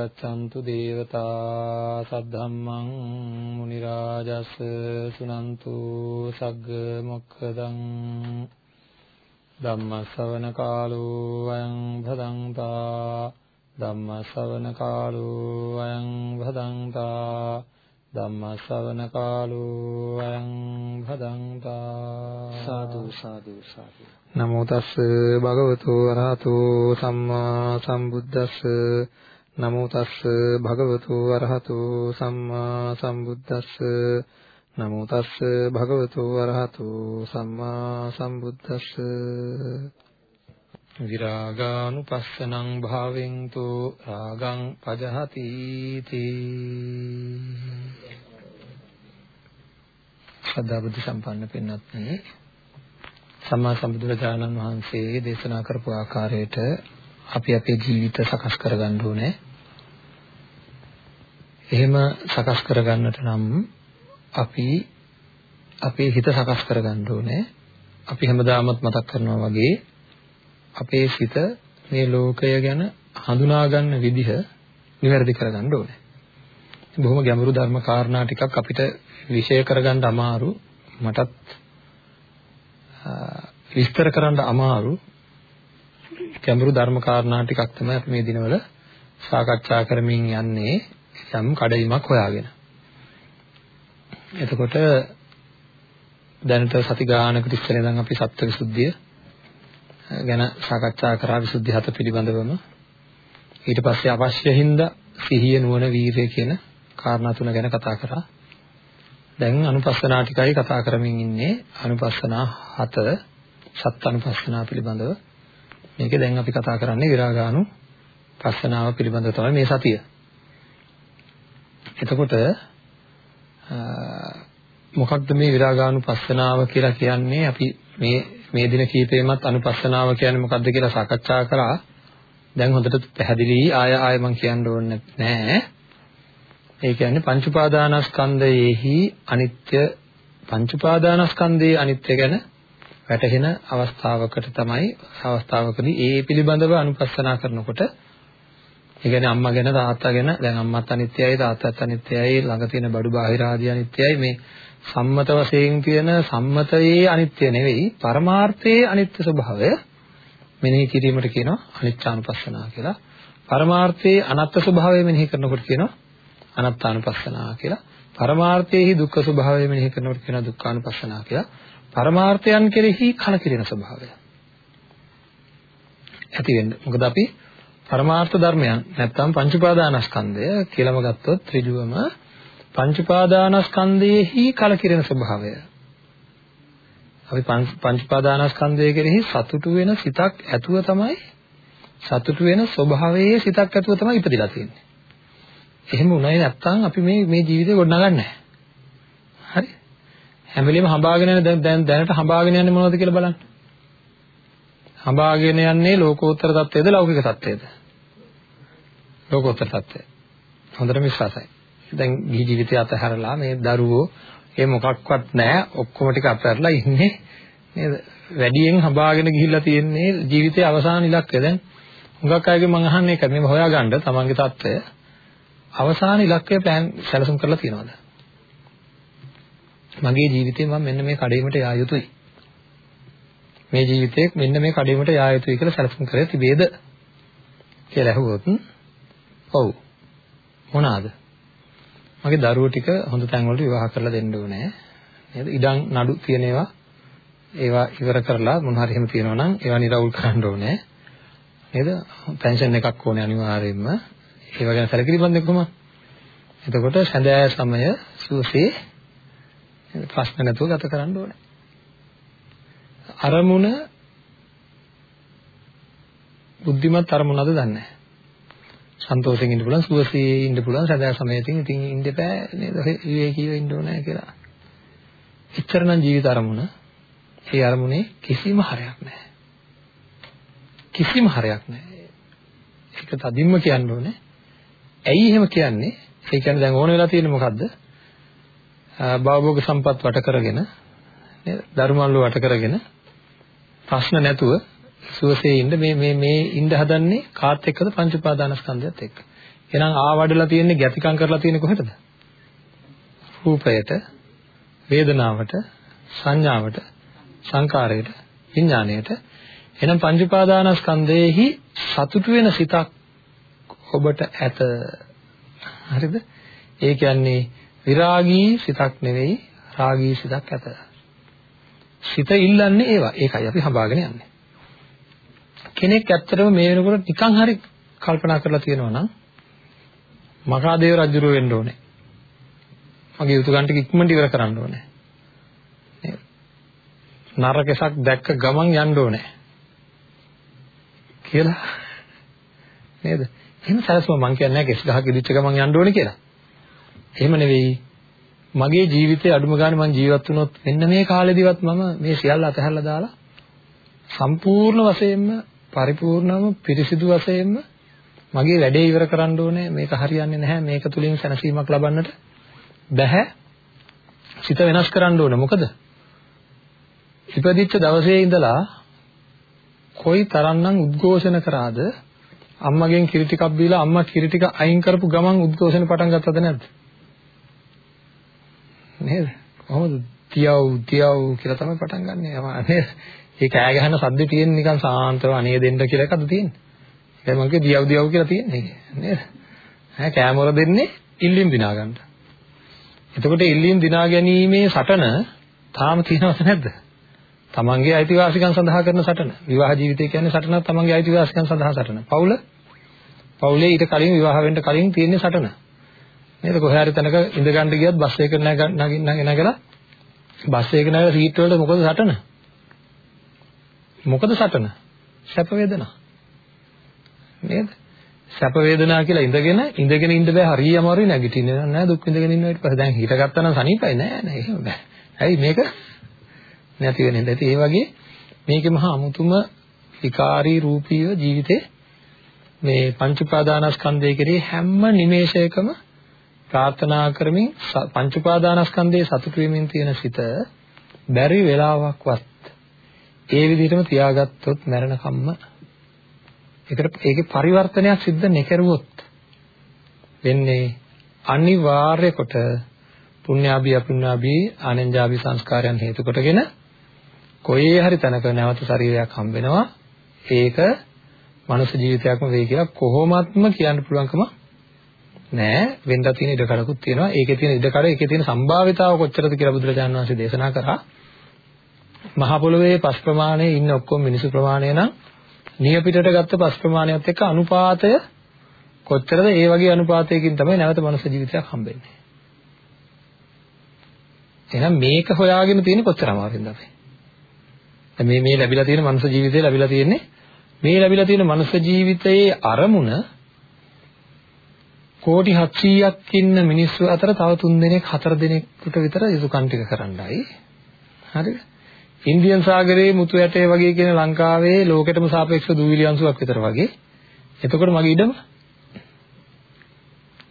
ගච්ඡන්තු දේවතා සද්ධම්මං මුනි රාජස් සුනන්තු සග්ග මොක්ඛදං ධම්ම ශ්‍රවණ කාලෝ අයං භදංතා ධම්ම ශ්‍රවණ කාලෝ අයං භදංතා ධම්ම ශ්‍රවණ කාලෝ අයං භදංතා සාදු සාදු සාදු. නමෝ තස් භගවතු අරහතෝ සම්මා සම්බුද්දස්ස නමෝ තස් භගවතු අරහතෝ සම්මා සම්බුද්දස්ස. නමෝ තස් භගවතු අරහතෝ සම්මා සම්බුද්දස්ස. විරාගානුපස්සනං භාවෙන් තෝ රාගං පජහති තී. සදා බුද්ධ සම්පන්න පින්වත්නි සම්මා සම්බුදුරජාණන් වහන්සේ දේශනා කරපු ආකාරයට අපි අපේ ජීවිත සකස් කරගන්න ඕනේ. එහෙම සකස් කරගන්නට නම් අපි අපේ හිත සකස් කරගන්න ඕනේ. අපි හැමදාමත් මතක් කරනවා වගේ අපේ සිත මේ ලෝකය ගැන හඳුනා ගන්න විදිහ නිවැරදි කරගන්න ඕනේ. බොහොම ගැඹුරු ධර්ම කාරණා ටිකක් අපිට විෂය කරගන්න අමාරු මටත් විස්තර කරන්න අමාරු ගැඹුරු ධර්ම කාරණා ටිකක් තමයි අපි මේ දිනවල සාකච්ඡා කරමින් යන්නේ යම් කඩයිමක් හොයාගෙන. එතකොට දැනට සති ගානකට ඉස්සෙල්ලා ඉඳන් අපි සත්‍ය විසුද්ධිය ගැන සාකච්ඡා කරා විසුද්ධි හත පිළිබඳවම ඊට පස්සේ අවශ්‍ය හින්දා සිහිය නුවණ වීරිය කියන කාරණා තුන ගැන කතා කරා. දැන් අනුපස්සනා ටිකයි කතා කරමින් ඉන්නේ අනුපස්සනා 7 සත් අනුපස්සනා පිළිබඳව. මේකේ දැන් අපි කතා කරන්නේ විරාගානු පස්සනාව පිළිබඳව තමයි මේ සතිය. එතකොට මොකක්ද මේ විරාගානු පස්සනාව කියලා කියන්නේ අපි මේ මේ දින කීපෙමත් අනුපස්සනාව කියන්නේ මොකක්ද කියලා සාකච්ඡා කරා. දැන් හොඳට පැහැදිලි ආය ආය මම කියන්න ඕනේ නැහැ. ඒ කියන්නේ පංච උපාදානස්කන්ධයේහි අනිත්‍ය පංච උපාදානස්කන්ධයේ අනිත්‍ය ගැන වැටහෙන අවස්ථාවකට තමයි අවස්ථාවකදී ඒ පිළිබඳව අනුපස්සනා කරනකොට ඒ කියන්නේ අම්මා ගැන තාත්තා ගැන දැන් අම්මත් අනිත්‍යයි තාත්තත් අනිත්‍යයි ළඟ තියෙන බඩු බාහිර ආදී අනිත්‍යයි මේ සම්මත වශයෙන් තියෙන සම්මතයේ අනිත්‍ය නෙවෙයි පරමාර්ථයේ අනිත්‍ය ස්වභාවය මෙනෙහි කිරීමට කියනවා අනිච්චානුපස්සනා කියලා. පරමාර්ථයේ අනත්ත් ස්වභාවය මෙනෙහි කරනකොට කියනවා අනත්තානුපස්සනා කියලා. පරමාර්ථයේහි දුක්ඛ ස්වභාවය මෙනෙහි කරනකොට කියනවා දුක්ඛානුපස්සනා කියලා. පරමාර්ථයන් කෙරෙහි කලකිරෙන ස්වභාවය. ඇති වෙන්න. මොකද අපි පරමාර්ථ ධර්මයන් නැත්තම් පංච උපාදානස්කන්ධය කියලාම ගත්තොත් ඍජුවම පංච උපාදානස්කන්ධයේහි කලකිරෙන ස්වභාවය. අපි පංච උපාදානස්කන්ධය කෙරෙහි සතුටු වෙන සිතක් ඇතුව තමයි සතුටු වෙන ස්වභාවයේ සිතක් ඇතුව තමයි ඉපදිලා තියෙන්නේ. එහෙම උනායි නැත්තම් අපි මේ මේ ජීවිතේ ගොඩනගන්නේ නැහැ. හරි? හැම වෙලෙම හඹාගෙන යන දැන් දැන් දැනට හඹාගෙන යන්නේ මොනවද කියලා බලන්න. හඹාගෙන යන්නේ ලෝකෝත්තර தත්වයේද ලෞකික தත්වයේද? ලෝකෝත්තර தත්වය. හොඳට විශ්වාසයි. දැන් ගිහි ජීවිතය අතහැරලා මේ දරුවෝ ඒ මොකක්වත් නැහැ ඔක්කොම ටික අතහැරලා ඉන්නේ නේද? වැඩියෙන් හඹාගෙන ගිහිල්ලා තියෙන්නේ ජීවිතයේ අවසාන ඉලක්කය. දැන් හුඟක් අයගෙන් මම අහන්නේ ඒක මේ හොයාගන්න තමන්ගේ தත්වය අවසාන ඉලක්කය plan සැලසුම් කරලා තියනවාද? මගේ ජීවිතේ මම මෙන්න මේ කඩේකට යා යුතුයි. මේ ජීවිතේ මෙන්න මේ කඩේකට යා යුතුයි කියලා සැලසුම් කරලා තිබේද? කියලා ඇහුවොත් ඔව්. මොනවාද? මගේ දරුවෝ ටික හොඳ තැන් වලට විවාහ කරලා දෙන්න ඕනේ. නේද? ඉඩම් නඩු තියෙන ඒවා ඒවා ඉවර කරලා මොන හරි එහෙම තියෙනවා නම් ඒවා නිරවුල් කරන්න ඕනේ. නේද? පෙන්ෂන් එකක් ඕනේ අනිවාර්යයෙන්ම. ඒව ගැන සැලකිලිමත් කොහොමද? එතකොට සඳෑ සමය සුවසේ ප්‍රශ්න නැතුව ගත කරන්න ඕනේ. අරමුණ බුද්ධිමත් අරමුණද දන්නේ නැහැ. සන්තෝෂයෙන් ඉන්න පුළුවන් සුවසේ ඉන්න පුළුවන් සදා සමයකින් ඉතින් ඉන්න බෑ නේද විවේකීව ඉන්න ඕනේ කියලා. එච්චර නම් ජීවිත අරමුණ ඒ අරමුණේ කිසිම හරයක් නැහැ. කිසිම හරයක් නැහැ. ඒක තදින්ම කියන්න ඕනේ. ඇයි එහෙම කියන්නේ? ඒ කියන්නේ දැන් ඕන වෙලා තියෙන්නේ මොකද්ද? භවභෝග සම්පත් වට කරගෙන නේද? ධර්මවල වට කරගෙන ප්‍රශ්න නැතුව සුවසේ ඉන්න මේ මේ මේ ඉන්න හදන්නේ කාත් එක්කද පංච උපාදානස්කන්ධයත් එක්ක. එහෙනම් ආවඩලා තියෙන්නේ ගැතිකම් කරලා තියෙන්නේ කොහෙටද? රූපයට, වේදනාවට, සංඥාවට, සංකාරයට, විඥාණයට. එහෙනම් පංච උපාදානස්කන්ධයේහි සතුටු වෙන සිතක් ඔබට ඇත. හරිද? ඒ කියන්නේ විරාගී සිතක් නෙවෙයි රාගී සිතක් ඇත. සිත ඉල්ලන්නේ ඒවා. ඒකයි අපි හඹාගෙන යන්නේ. කෙනෙක් ඇත්තටම මේ වෙනකොට නිකන් හරි කල්පනා කරලා තියෙනවා නම් මකාදේව රජුරුව වෙන්න ඕනේ. මගේ යුතුයකම් ටික ඉක්මනට ඉවර කරන්න ඕනේ. නරකසක් දැක්ක ගමන් යන්න ඕනේ. කියලා නේද? එහෙම සැලසුම මං කියන්නේ නැහැ කෙස් ගහක ඉදිච්ච ගමන් යන්න ඕනේ කියලා. එහෙම නෙවෙයි. මගේ ජීවිතේ අඩුම ගානේ මං ජීවත් වුණොත් මෙන්න මේ කාලෙදිවත් මම මේ සියල්ල අතහැරලා දාලා සම්පූර්ණ වශයෙන්ම පරිපූර්ණවම පිරිසිදු වශයෙන්ම මගේ වැඩේ ඉවර කරන්න ඕනේ. මේක හරියන්නේ නැහැ. මේක තුලින් සැනසීමක් ලබන්නට බැහැ. සිත වෙනස් කරන්න ඕනේ. මොකද? ඉපදිච්ච දවසේ ඉඳලා කොයි තරම්නම් උද්ඝෝෂණ කරාද අම්මගෙන් කිරි ටිකක් බීලා අම්මා කිරි ටික අයින් කරපු ගමන් උද්ඝෝෂණ පටන් ගත්තද නැද්ද? නේද? කොහොමද? තියව් තියව් කියලා තමයි පටන් ගන්නෙ. නේද ඒ කෑ ගහන සද්දේ තියෙන නිකන් සාන්තව අනේ දෙන්න කියලා එකද තියෙන්නේ ඒක මම කිය දියව් දියව් කියලා තියෙන්නේ නේද ඈ කෑමොර දෙන්නේ ඉල්ලීම් දිනා ගන්න එතකොට ඉල්ලීම් දිනා ගැනීමේ සටන තාම තියෙනවද නැද්ද තමන්ගේ අයිතිවාසිකම් සඳහා කරන සටන. විවාහ ජීවිතය කියන්නේ සටනක් තමන්ගේ අයිතිවාසිකම් සඳහා සටන. පවුල පවුලේ ඊට කලින් විවාහ වෙන්න කලින් තියෙන සටන. නේද? කොහේ හරි තැනක ඉඳ ගන්න ගියත් බස් එක නැගලා බස් එක නැගලා සීට් වලට මොකද සටන? මොකද සටන? සැප වේදනා. නේද? සැප වේදනා කියලා ඉඳගෙන ඉඳගෙන ඉන්න බෑ හරිය අමාරුයි නැගිටින්න නෑ දුක් විඳගෙන ඉන්න ඊට පස්සේ දැන් හිතගත්තා නම් සනීපයි නෑ නෑ එහෙම බෑ. ඇයි මේක නැති වෙන්නේ නැති. ඒ වගේ මේකේ මහා අමුතුම විකාරී රූපීව ජීවිතේ මේ පංච උපාදානස්කන්ධය කෙරේ හැම නිමේෂයකම ප්‍රාර්ථනා කරමින් පංච උපාදානස්කන්ධයේ සතුට වෙමින් තියෙන සිත බැරි වෙලාවක්වත් ඒ විදිහටම තියාගත්තොත් මරණකම්ම ඒකට ඒකේ පරිවර්තනයක් සිද්ධ නොකරුවොත් වෙන්නේ අනිවාර්ය කොට පුණ්‍යාභි අපුණ්‍යාභි ආනන්ජාභි සංස්කාරයන් හේතු කොටගෙන කොහේ හරි තැනක නැවත ශරීරයක් හම්බ වෙනවා. ඒක මනුෂ්‍ය ජීවිතයක්ම වෙයි කියලා කොහොමත්ම කියන්න පුළුවන්කම නෑ. වෙන්න තියෙන ඉඩ කඩකුත් තියෙනවා. ඒකේ තියෙන ඉඩ කඩ ඒකේ තියෙන සම්භාවිතාව කොච්චරද කියලා බුදුරජාණන් වහන්සේ දේශනා කරා. මහ පොළොවේ පස් ප්‍රමාණයේ ඉන්න ඔක්කොම මිනිසු ප්‍රමාණය නම් නියපිටට ගත්ත පස් ප්‍රමාණයත් එක්ක අනුපාතය කොච්චරද ඒ වගේ අනුපාතයකින් තමයි නැවත මනුෂ්‍ය ජීවිතයක් හම්බෙන්නේ එහෙනම් මේක හොයාගෙන තියෙන්නේ කොච්චර අමාරුද අපි මේ මේ ලැබිලා තියෙන මනුෂ්‍ය ජීවිතය ලැබිලා තියෙන්නේ මේ ලැබිලා තියෙන මනුෂ්‍ය ජීවිතයේ අරමුණ කෝටි 700ක් ඉන්න මිනිස්සු අතර තව 3 දෙනෙක් 4 දෙනෙකුට විතර යුතුයකම් ටික කරන්නයි. හරිද? ඉන්දියන් සාගරයේ මුතු ඇටේ වගේ කියන ලංකාවේ ලෝකෙටම සාපේක්ෂව දූවිලි අංශුවක් විතර වගේ. එතකොට මගේ ඉඩම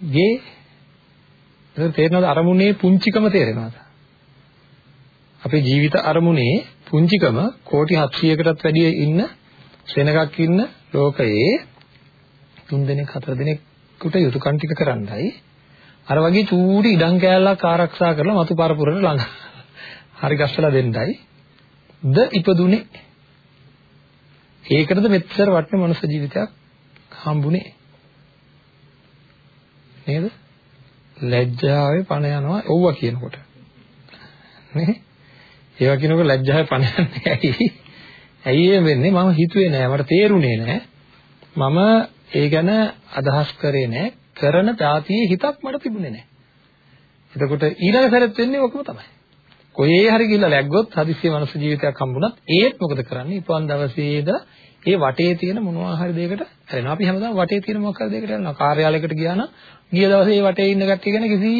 ගේ ඒක තේරෙනවද අරමුණේ පුංචිකම තේරෙනවද? අපේ ජීවිත අරමුණේ පුංචිකම කෝටි 700කටත් වැඩිය ඉන්න සෙනගක් ඉන්න ලෝකයේ තුන් දෙනෙක් හතර දෙනෙකුට යුතුයකම් ටික කරන්නයි අර වගේ චූටි ඉඩම් කෑල්ලක් ආරක්ෂා කරලා මතු පරපුරට ළඟ හරි ගස්සලා දෙන්නයි ද ඉපදුනේ ඒකටද මෙච්චර වටින මනුස්ස ජීවිතයක් හම්බුනේ නේද ලැජ්ජාවේ පණ යනවා ඔව්වා කියනකොට නේ ඒවා කියනකොට ලැජ්ජාවේ පණ යන්නේ ඇයි? ඇයි එහෙම වෙන්නේ? මම හිතුවේ නෑ. මට තේරුනේ නෑ. මම ඒ ගැන අදහස් කරේ නෑ. කරන જાතියේ හිතක් මට තිබුණේ නෑ. එතකොට ඊළඟ සැරෙත් වෙන්නේ ඔකම තමයි. කොහේ හරි ගිහිල්ලා läග්ගොත් හදිස්සිය මනුස්ස ජීවිතයක් හම්බුණත් ඒත් මොකද කරන්නේ? ඉපන් දවසේද ඒ වටේ තියෙන මොනවා හරි දෙයකට හැරෙනවා. අපි හැමදාම වටේ තියෙන මොකක් හරි දෙයකට යනවා. කාර්යාලයකට ගියා නම් ගිය දවසේ ඒ වටේ ඉන්න කට්ටිය ගැන කිසි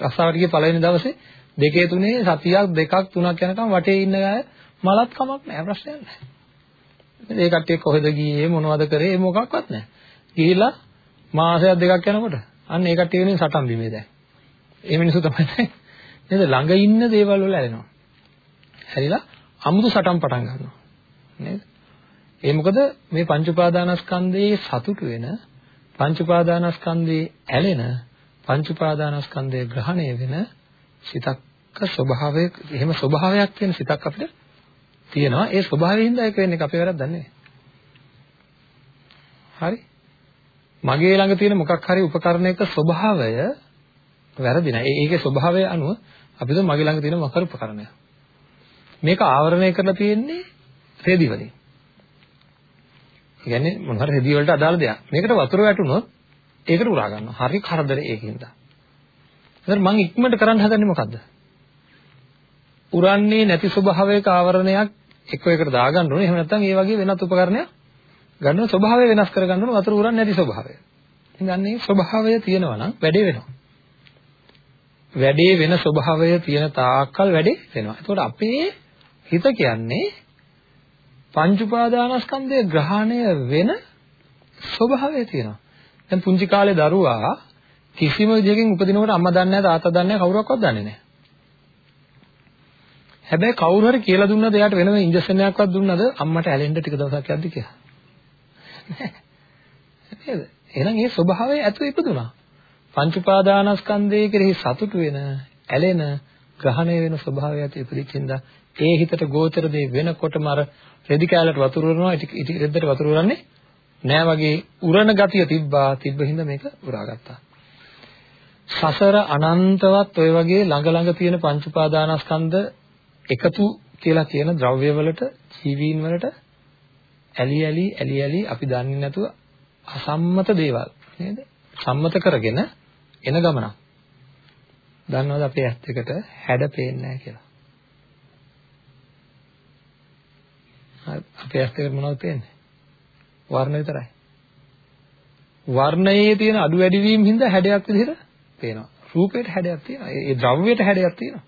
රස්සාවට ගිය පළවෙනි දවසේ දෙකේ තුනේ සතියක් දෙකක් තුනක් යනකම් වටේ ඉන්න අය මලත් කමක් නැහැ ප්‍රශ්නයක් නැහැ. ඒ කට්ටිය කොහෙද ගියේ මොනවද කරේ මොකක්වත් නැහැ. ගිහිල්ලා මාසයක් දෙකක් යනකොට අන්න ඒ කට්ටිය වෙනින් සටන් බිමේ දැන්. ඒ මිනිස්සු තමයි නේද ළඟ ඉන්න දේවල් වල ඇලෙනවා. හැරිලා අමුතු සටන් පටන් ගන්නවා. නේද? ඒ මොකද මේ පංච උපාදානස්කන්ධයේ සතුට වෙන පංච උපාදානස්කන්ධයේ ඇලෙන පංච උපාදානස්කන්ධය ග්‍රහණය වෙන සිතක් ස්වභාවය එහෙම ස්වභාවයක් තියෙන සිතක් අපිට තියෙනවා ඒ ස්වභාවයෙන්ද ඒක වෙන්නේ අපේ වැරද්දක් නෙවෙයි හරි මගේ ළඟ තියෙන මොකක් හරි උපකරණයක ස්වභාවය වැරදි නෑ. ඒකේ ස්වභාවය අනුව අපි දුම මගේ ළඟ තියෙන මොකක් හරි උපකරණයක් මේක ආවරණය කරලා තියෙන්නේ රෙදි වලින්. කියන්නේ මොන හරි රෙදි වලට අදාළ දෙයක්. මේකට වතුර වැටුනොත් ඒකට උරා ගන්නවා. හරි කරදර ඒකින්ද. එතන මම ඉක්මනට කරන්න හදන්නේ මොකද්ද? උරන්නේ නැති ස්වභාවයක ආවරණයක් එක එකට දාගන්න ඕනේ. එහෙම නැත්නම් ඒ වගේ වෙනත් උපකරණයක් ගන්න ස්වභාවය වෙනස් කරගන්න ඕනේ. වතුර උරන්නේ නැති ස්වභාවය. ඉතින් අන්නේ ස්වභාවය තියෙනවා නම් වැඩේ වෙනවා. වැඩේ වෙන ස්වභාවය තියෙන තාක්කල් වැඩේ වෙනවා. ඒතකොට අපේ හිත කියන්නේ පංච උපාදානස්කන්ධය ග්‍රහණය වෙන ස්වභාවය තියෙනවා. දැන් පුංචි කාලේ දරුවා කිසිම විදිහකින් උපදිනකොට අම්මා දන්නේ නැහැ තාත්තා දන්නේ නැහැ කවුරක්වත් දන්නේ නැහැ. හැබැයි කවුරු හරි කියලා දුන්නද එයාට වෙනම ඉන්ජෙක්ෂන් එකක්වත් දුන්නද අම්මට ඇලෙන්න ටික දවසක් යද්දි කියලා? නේද? එහෙනම් ඒ ස්වභාවය ඇතුළේ ඉපදුනා. පංච උපාදානස්කන්ධයේ කෙරෙහි සතුටු වෙන, ඇලෙන, ග්‍රහණය වෙන ස්වභාවය ඇතුළේ ඉපදිච්චින්ද ඒ හිතට ගෝචර දේ වෙනකොටම අර රෙදි කැලට වතුර උරනවා ඉති රෙද්දට වතුර උරන්නේ නෑ වගේ උරණ ගතිය තිබ්බා තිබ්බ හින්දා මේක උරාගත්තා. සසර අනන්තවත් ඔය වගේ ළඟ ළඟ තියෙන පංච උපාදානස්කන්ධ එකතු කියලා කියන ද්‍රව්‍ය වලට ජීවීන් වලට ඇලි ඇලි ඇලි ඇලි අපි දන්නේ නැතුව අසම්මත දේවල් නේද? සම්මත කරගෙන එන ගමනක්. දන්නවද අපේ ඇස් දෙකට හැඩ පේන්නේ නැහැ කියලා? අපේ ඇස් දෙකට මොනවද පේන්නේ? වර්ණ විතරයි. වර්ණයේ තියෙන අඩු වැඩි වීම හින්දා හැඩයක් විදිහට පේනවා. රූපයට හැඩයක් තියෙනවා. ඒ ද්‍රව්‍යයට හැඩයක් තියෙනවා.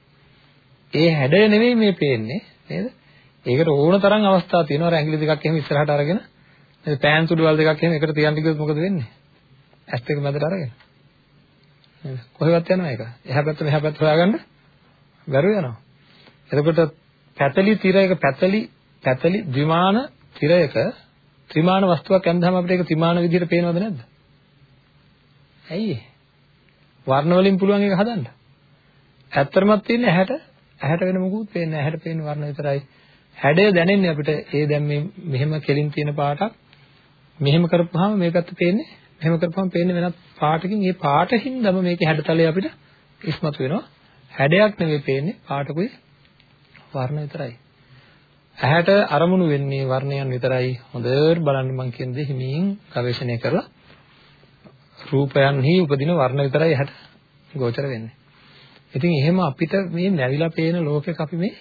ඒ හැඩය නෙවෙයි මේ පේන්නේ නේද? ඒකට ඕන තරම් අවස්ථා තියෙනවා. ඇඟිලි දෙකක් එහෙම ඉස්සරහට අරගෙන නේද? පෑන් සුඩුවල් දෙකක් එහෙම එකට තියන්න කිව්වොත් මොකද වෙන්නේ? ඇස් දෙක මැදට අරගෙන. නේද? කොහෙවත් යනවා ඒක. එහා පැත්ත මෙහා පැත්ත හොයාගන්න බැරුව යනවා. එතකොට පැතලි තිරයක පැතලි පැතලි ද්විමාන තිරයක ත්‍රිමාන වස්තුවක් ඇඳහම අපිට ඒක ත්‍රිමාන විදිහට පේනවද නැද්ද? ඇයි ඒ? වර්ණ වලින් පුළුවන් ඒක හදන්න. ඇත්තටමත් තියෙන්නේ ඇහැට ඇහැට වෙන මොකුත් පේන්නේ නැහැ. ඇහැට පේන වර්ණ විතරයි. හැඩය දැනෙන්නේ අපිට ඒ දැන් මේ මෙහෙම කෙලින් තියෙන පාටක් මෙහෙම කරපුවාම මේකත් පේන්නේ මෙහෙම කරපුවාම පේන්නේ වෙනත් පාටකින් ඒ පාටින්දම මේකේ හැඩතලය අපිට ඉස්මතු වෙනවා. හැඩයක් නෙවෙයි පේන්නේ පාටකුයි වර්ණ විතරයි. ඇහැට අරමුණු වෙන්නේ වර්ණයන් විතරයි. හොඳට බලන්න මම කියන දේ හිමින් ගවේෂණය කරලා රූපයන්හි උපදින වර්ණ විතරයි ඇහැට ගෝචර වෙන්නේ. ඉතින් එහෙම අපිට මේ නැවිලා පේන ලෝකෙක අපි මේ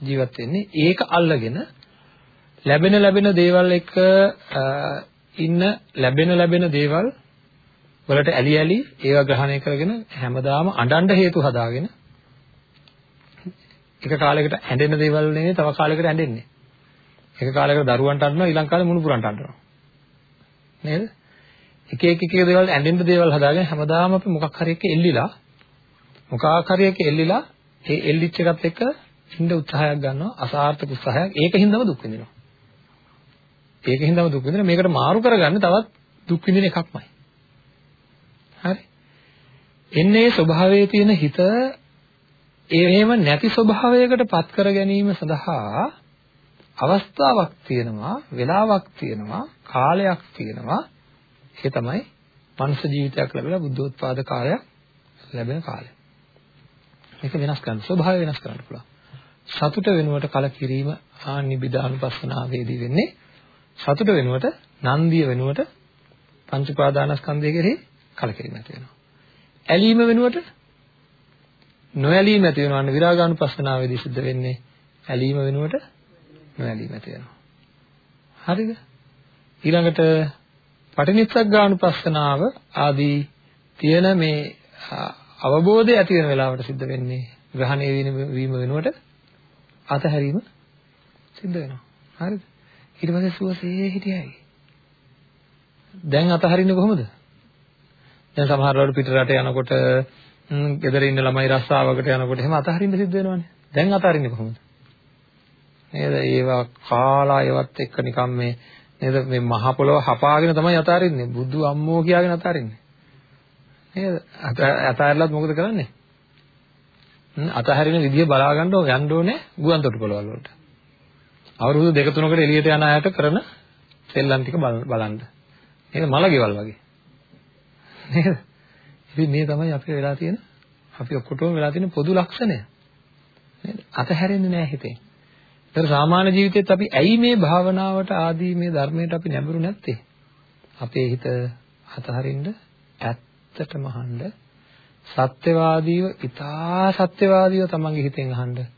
ජීවත් වෙන්නේ ඒක අල්ලගෙන ලැබෙන ලැබෙන දේවල් එක ඉන්න ලැබෙන ලැබෙන දේවල් වලට ඇලි ඇලි ඒවා ග්‍රහණය කරගෙන හැමදාම අඬන්න හේතු හදාගෙන එක කාලයකට ඇඬෙන දේවල් නෙවෙයි තව කාලයකට ඇඬෙන්නේ. එක කාලයකට දරුවන්ට අඬනවා ඊළඟ කාලේ මුණුපුරන්ට අඬනවා. නේද? එක එක එක දේවල් ඇඬෙන්න දේවල් හදාගෙන හැමදාම අපි මොකක් හරි එක එල්ලිලා මොකක් හරි එක එල්ලිලා ඒ එල්ලිච්ච එකත් එක්ක ඉන්න උත්සාහයක් ගන්නවා අසාර්ථක උත්සාහයක් ඒකින්දම දුක් විඳිනවා ඒකින්දම දුක් විඳින මේකට මාරු කරගන්න තවත් දුක් විඳින එකක්මයි. හරි? එන්නේ ස්වභාවයේ තියෙන හිත එහෙම නැති ස්වභාවයකට පත් කර ගැනීම සඳහා අවස්ථාවක් තියෙනවා වෙලාවක් තියෙනවා කාලයක් තියෙනවා. ඒ තමයි මනුෂ්‍ය ජීවිතයක් ලැබිලා බුද්ධෝත්පාද කාලයක් ලැබෙන කාලය. මේක වෙනස් කරන්න ස්වභාවය වෙනස් කරන්න පුළුවන්. සතුට වෙනුවට කලකිරීම ආනිබිදානුපස්සනාවේදී වෙන්නේ සතුට වෙනුවට නන්දිය වෙනුවට පංච උපාදානස්කන්ධය කෙරෙහි කලකිරීම ඇති වෙනවා. ඇලීම වෙනුවට නොඇලීම ඇති වෙනවා. අන්න විරාගානුපස්සනාවේදී සිද්ධ වෙන්නේ ඇලීම වෙනුවට නොඇලීම ඇති වෙනවා. හරිද? ඊළඟට පටිනිස්සග්ගානුපස්සනාව ආදී තියෙන මේ අවබෝධය ඇති වෙන වෙලාවට සිද්ධ වෙන්නේ ග්‍රහණය වීම වෙනුවට අතහැරීම සිද්ධ වෙනවා. හරිද? ඊට පස්සේ සුවසේ හිටියයි. දැන් අතහරින්නේ කොහොමද? දැන් සමහර වෙලාවට පිට රට යනකොට ගෙදර ඉන්න ළමයි රස්සාවකට යනකොට එහෙම අතහරින්න සිද්ධ වෙනවනේ. දැන් අතහරින්නේ කොහොමද? නේද? ඒවා කාලා ඒවත් එක්ක නිකන් මේ නේද මේ මහ පොළව හපාගෙන තමයි අතාරින්නේ. බුදු අම්මෝ කියාගෙන අතාරින්නේ. නේද? අතාරලත් මොකද කරන්නේ? අතහැරින විදිය බලා ගන්න යන්න ඕනේ ගුවන් තොටුපළවල් වලට. අවුරුදු දෙක තුනකට එළියට යන අයට කරන සෙල්ලම් ටික බලන්න. නේද? මල ගෙවල් වගේ. නේද? ඉතින් මේ තමයි අපිට වෙලා තියෙන අපි ඔක්කොටම වෙලා තියෙන පොදු ලක්ෂණය. නේද? අතහැරෙන්නේ නැහැ හිතේ. ඒතර සාමාන්‍ය ජීවිතේත් අපි ඇයි මේ භාවනාවට ආදී මේ ධර්මයට අපි නැඹුරු නැත්තේ? අපේ හිත අතහරින්න ඇත්තටම අහන්න සත්‍යවාදීව, ඊටා සත්‍යවාදීව තමන්ගේ හිතෙන් අහන්න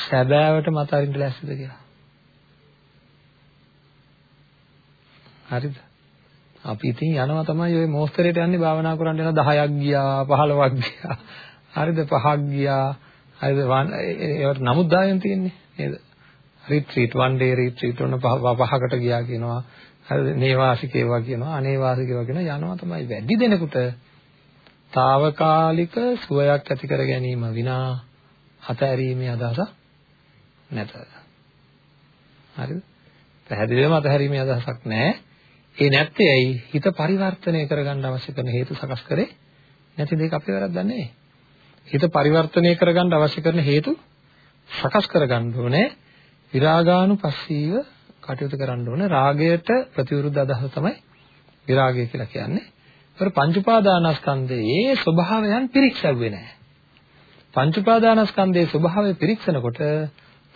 සැබෑවට මත අරින්න ලැස්සද කියලා. හරිද? අපි ඉතින් යනවා තමයි ওই මොස්තරේට යන්නේ භාවනා කරන්න යන 10ක් ගියා 15ක් ගියා. හරිද? 5ක් ගියා. හරිද? ඒවට නමුත් දායම් තියෙන්නේ නේද? රිට්‍රීට් වන් ඩේ රිට්‍රීට් වන පහකට ගියා කියනවා. හරිද? නේවාසිකේවා කියනවා. අනේවාසිකේවා කියනවා. යනවා තමයි වැඩි දෙනෙකුට తాවකාලික සුවයක් ඇති කර ගැනීම විනා අතහැරීමේ අදහසක් නැත හරිද පැහැදිලිවම අතහැරීමේ අදහසක් නැහැ ඒ නැත්තේ ඇයි හිත පරිවර්තනය කරගන්න අවශ්‍ය කරන හේතු සකස් කරේ නැති දෙයක් අපේ වැරද්දක් නෙවෙයි. හිත පරිවර්තනය කරගන්න අවශ්‍ය කරන හේතු සකස් කරගන්න ඕනේ. විරාගානුපස්සීව කටයුතු කරන්න ඕනේ. රාගයට ප්‍රතිවිරුද්ධ අදහස තමයි විරාගය කියලා කියන්නේ. ඒතර පංච උපාදානස්කන්ධයේ ස්වභාවයන් පිරික්සුවේ නැහැ. පංච උපාදානස්කන්ධයේ ස්වභාවය පිරික්සනකොට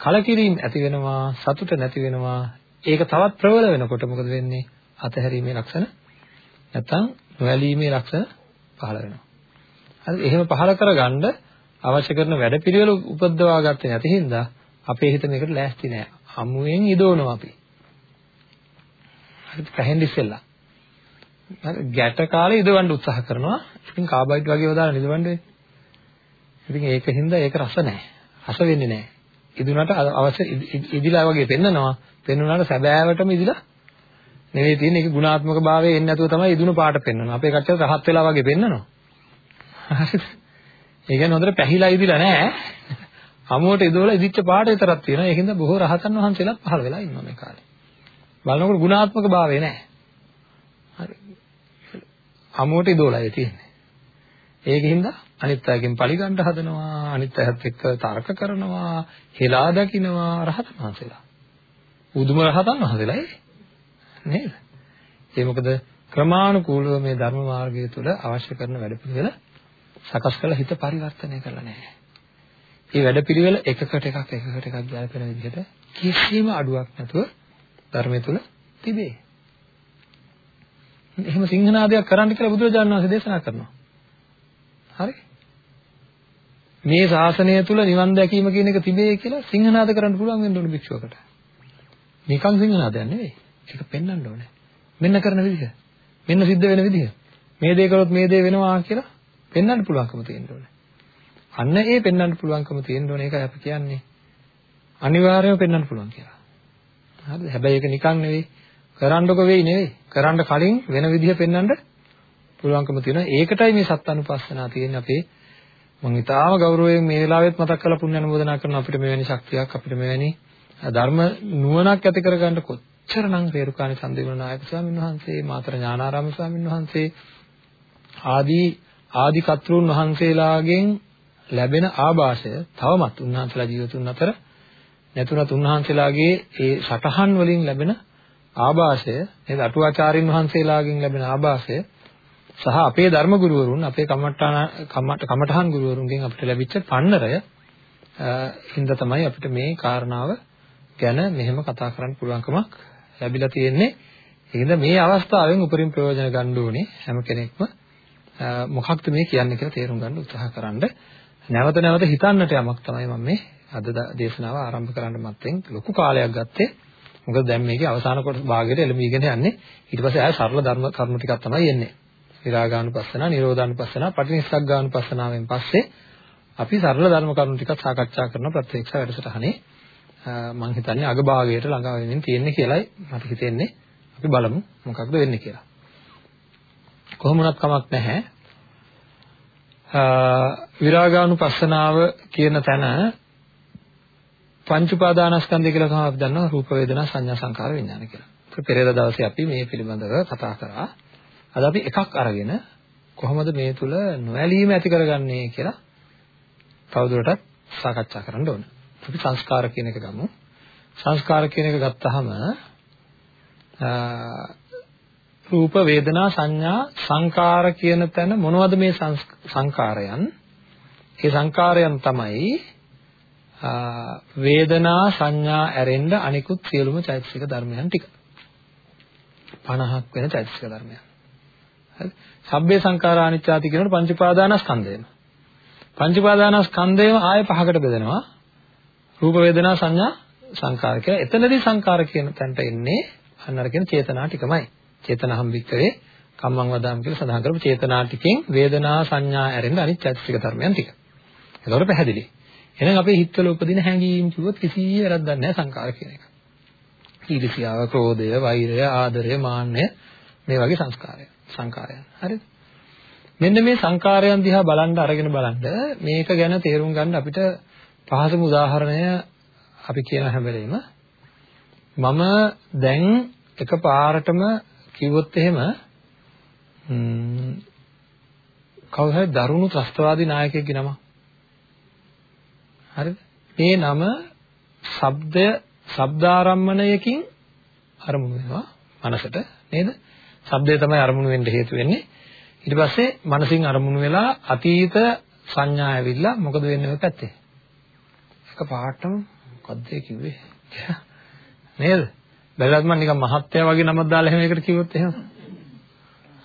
කලකිරීම ඇති වෙනවා, සතුට නැති වෙනවා. ඒක තවත් ප්‍රබල වෙනකොට මොකද වෙන්නේ? අතහැරීමේ ලක්ෂණ නැත්නම් නොඇලීමේ ලක්ෂණ පහළ වෙනවා. හරි එහෙම පහළ කරගන්න අවශ්‍ය කරන වැඩපිළිවෙල උපද්දවා ගත්තේ නැති හින්දා අපේ හිත මේකට ලෑස්ති නෑ. අමුයෙන් ඉදවනවා අපි. හරි පැහෙන්න ඉස්සෙල්ලා. හරි ගැට කාලේ ඉදවන්න උත්සාහ කරනවා. ඉතින් කාබයිඩ් වගේ වදාලා ඉදවන්න වෙන්නේ. ඉතින් ඒකින්ද ඒක රස නෑ. රස වෙන්නේ නෑ. ඉදුණට අවශ්‍ය ඉදිලා වගේ පෙන්නනවා. පෙන්නුනාට සැබෑවටම ඉදිලා නෙවෙයි තියෙන්නේ ඒක ගුණාත්මක භාවයේ එන්නේ නැතුව තමයි ඉදුණු පාට පෙන්වනවා. අපේ කච්චර රහත් වෙලා වගේ පෙන්නනවා. හරිද? ඒ කියන්නේ හොඳට පැහිලා ඉදිලා නැහැ. හමුවට ඉදවලා ඉදිච්ච පාට විතරක් තියෙනවා. ඒකින්ද බොහෝ රහතන් වහන්සේලාත් පහළ වෙලා ඉන්නවා මේ කාලේ. බලනකොට ගුණාත්මක භාවය නැහැ. හරි. හමුවට ඉදවලා ඒ තියෙන්නේ. ඒකින්ද අනිත් අයගෙන් පරිගණ්ඩ හදනවා, අනිත් අයත් එක්ක තර්ක කරනවා, හෙලා දකින්නවා රහතන් වහන්සේලා. උදුම රහතන් වහන්සේලා ඒ නේද? ඒ මොකද ක්‍රමානුකූලව මේ ධර්ම මාර්ගය තුළ අවශ්‍ය කරන වැඩපිළිවෙල සකස් කරලා හිත පරිවර්තනය කරලා නැහැ. මේ වැඩපිළිවෙල එකකට එකක් එකකට එකක් ගැලපෙන විදිහට කිසිම අඩුවක් නැතුව ධර්මය තුළ තිබේ. එහෙම සිංහනාදයක් කරන්න කියලා බුදුරජාණන් වහන්සේ දේශනා කරනවා. හරි? මේ ශාසනය තුළ නිවන් දැකීම කියන එක තිබේ කියලා සිංහනාද කරන්න පුළුවන් වෙන්න ඕන භික්ෂුවකට. නිකන් සිංහනාදයක් නෙවෙයි. ඒක පෙන්වන්න ඕනේ. මෙන්න කරන විදිහ. මෙන්න සිද්ධ වෙන විදිහ. මේ දේ කරොත් මේ දේ වෙනවා කියලා පෙන්වන්න පුළුවන්කම තියෙන්න ඕනේ. අන්න ඒ පෙන්වන්න පුළුවන්කම තියෙන්න ඕනේ ඒකයි අපි කියන්නේ. අනිවාර්යයෙන්ම පෙන්වන්න පුළුවන් කියලා. හරිද? හැබැයි ඒක නිකන් නෙවෙයි. කරන්නක වෙයි නෙවෙයි. කරන්න කලින් වෙන විදිහ පෙන්වන්න පුළුවන්කම තියෙනවා. ඒකටයි මේ සත්අනුපස්සනා තියෙන්නේ අපේ මම ඉතාම ගෞරවයෙන් මේ වෙලාවෙත් මතක් කරලා පුණ්‍ය අනුමෝදනා කරන අපිට මෙවැනි ශක්තියක් අපිට මෙවැනි ධර්ම නුවණක් ඇති කරගන්න කොච්චරනම් රේරුකාණේ සම්දේවන නායක ස්වාමීන් වහන්සේ මාතර ඥානාරාම ස්වාමීන් වහන්සේ ආදී ආදි කතෘන් වහන්සේලාගෙන් ලැබෙන ආభాෂය තවමත් උන්වහන්සේලා ජීවතුන් අතර නැතුණත් උන්වහන්සේලාගේ ඒ සටහන් වලින් ලැබෙන ආభాෂය නේද? අටුවාචාරින් වහන්සේලාගෙන් ලැබෙන ආభాෂය සහ අපේ ධර්ම ගුරුවරුන් අපේ කමඨාන කමඨහන් ගුරුවරුන්ගෙන් අපිට ලැබිච්ච පන්නරය හින්දා තමයි අපිට මේ කාරණාව ගැන මෙහෙම කතා කරන්න පුළුවන්කමක් ලැබිලා තියෙන්නේ. ඒකද මේ අවස්ථාවෙන් උපරිම ප්‍රයෝජන ගන්න ඕනේ හැම කෙනෙක්ම මොකක්ද මේ කියන්නේ කියලා තේරුම් ගන්න උත්සාහ කරන්න. නැවත නැවත හිතන්නට යමක් තමයි මම මේ අද දේශනාව ආරම්භ කරන්න මත්තෙන් ලොකු කාලයක් ගත්තේ. මොකද දැන් මේකේ අවසාන කොටස භාගයට එළඹීගෙන යන්නේ. ඊට පස්සේ ආය සරල ධර්ම කරුණු ටිකක් තමයි එන්නේ. විරාගානුපස්සන, නිරෝධානුපස්සන, පටිනිස්සග්ගානුපස්සනාවෙන් පස්සේ අපි සරල ධර්ම කරුණු ටිකක් සාකච්ඡා කරන ප්‍රත්‍යක්ෂ වැඩසටහනේ මම හිතන්නේ අගභාගයට ළඟා වෙමින් තියෙන්නේ කියලායි මට හිතෙන්නේ. අපි බලමු මොකක්ද වෙන්නේ කියලා. කොහොම වුණත් කමක් නැහැ. විරාගානුපස්සනාව කියන තැන පංච උපාදානස්කන්ධය කියලා තමයි අපි දන්නවා රූප වේදනා සංඥා සංකාර විඥාන කියලා. ඒක පෙරේද දවසේ අපි මේ පිළිබඳව කතා කරා. අද අපි එකක් අරගෙන කොහොමද මේ තුල නොඇලීම ඇති කරගන්නේ කියලා තවදුරටත් සාකච්ඡා කරන්න ඕන. අපි සංස්කාර කියන එක ගමු. සංස්කාර කියන එක ගත්තාම රූප වේදනා සංඥා සංකාර කියන තැන මොනවද මේ සංකාරයන්? ඒ සංකාරයන් තමයි වේදනා සංඥා ඇරෙන්න අනිකුත් සියලුම චෛතසික ධර්මයන් ටික. 50ක් වෙන චෛතසික ධර්මයන්. හරි. සබ්බේ සංඛාරා අනිච්චාති කියනකොට පංච උපාදානස්කන්ධයම. පංච උපාදානස්කන්ධයම ආය පහකට බෙදෙනවා. රූප වේදනා සංඥා සංකාර කියලා. එතනදී සංකාර කියන තැනට එන්නේ අන්න අර කියන චේතනා ටිකමයි. චේතනහම් වික්කවේ කම්මං වදාම් කියලා සඳහන් කරපු චේතනා ටිකෙන් වේදනා සංඥා ඇරෙන්න අනිත් චෛතසික ධර්මයන් ටික. එතකොට පැහැදිලි. එහෙනම් අපේ හිතවල උපදින හැඟීම් කිව්වොත් කිසි වැරද්දක් නැහැ සංකාර කියන එක. ඊර්ෂ්‍යාව, ක්‍රෝධය, වෛරය, ආදරය, මාන්නය මේ වගේ සංස්කාරයන්. සංකාරයන්. හරිද? මෙන්න මේ සංකාරයන් දිහා බලන්න අරගෙන බලන්න මේක ගැන තේරුම් ගන්න අපිට පහසුම උදාහරණය අපි කියන හැම වෙලෙම මම දැන් එකපාරටම කිව්වොත් එහෙම කවුරු හරි දරුණු ත්‍රස්තවාදී නායකයෙක්ගේ නම හරිද මේ නම ශබ්දය ශබ්දාරම්මණයකින් අරමුණු වෙනවා මනසට නේද ශබ්දය තමයි අරමුණු වෙන්න හේතු වෙන්නේ. ඊට පස්සේ මනසින් අරමුණු වෙලා අතීත සංඥා ඇවිල්ලා මොකද වෙන්නේ ඔය පැත්තේ? එක පාටම මොකද්ද කිව්වේ? නේද? බැලුවත් මම නිකන් මහත්ය වගේ නමක් දාලා එහෙම එකට කිව්වොත් එහෙම.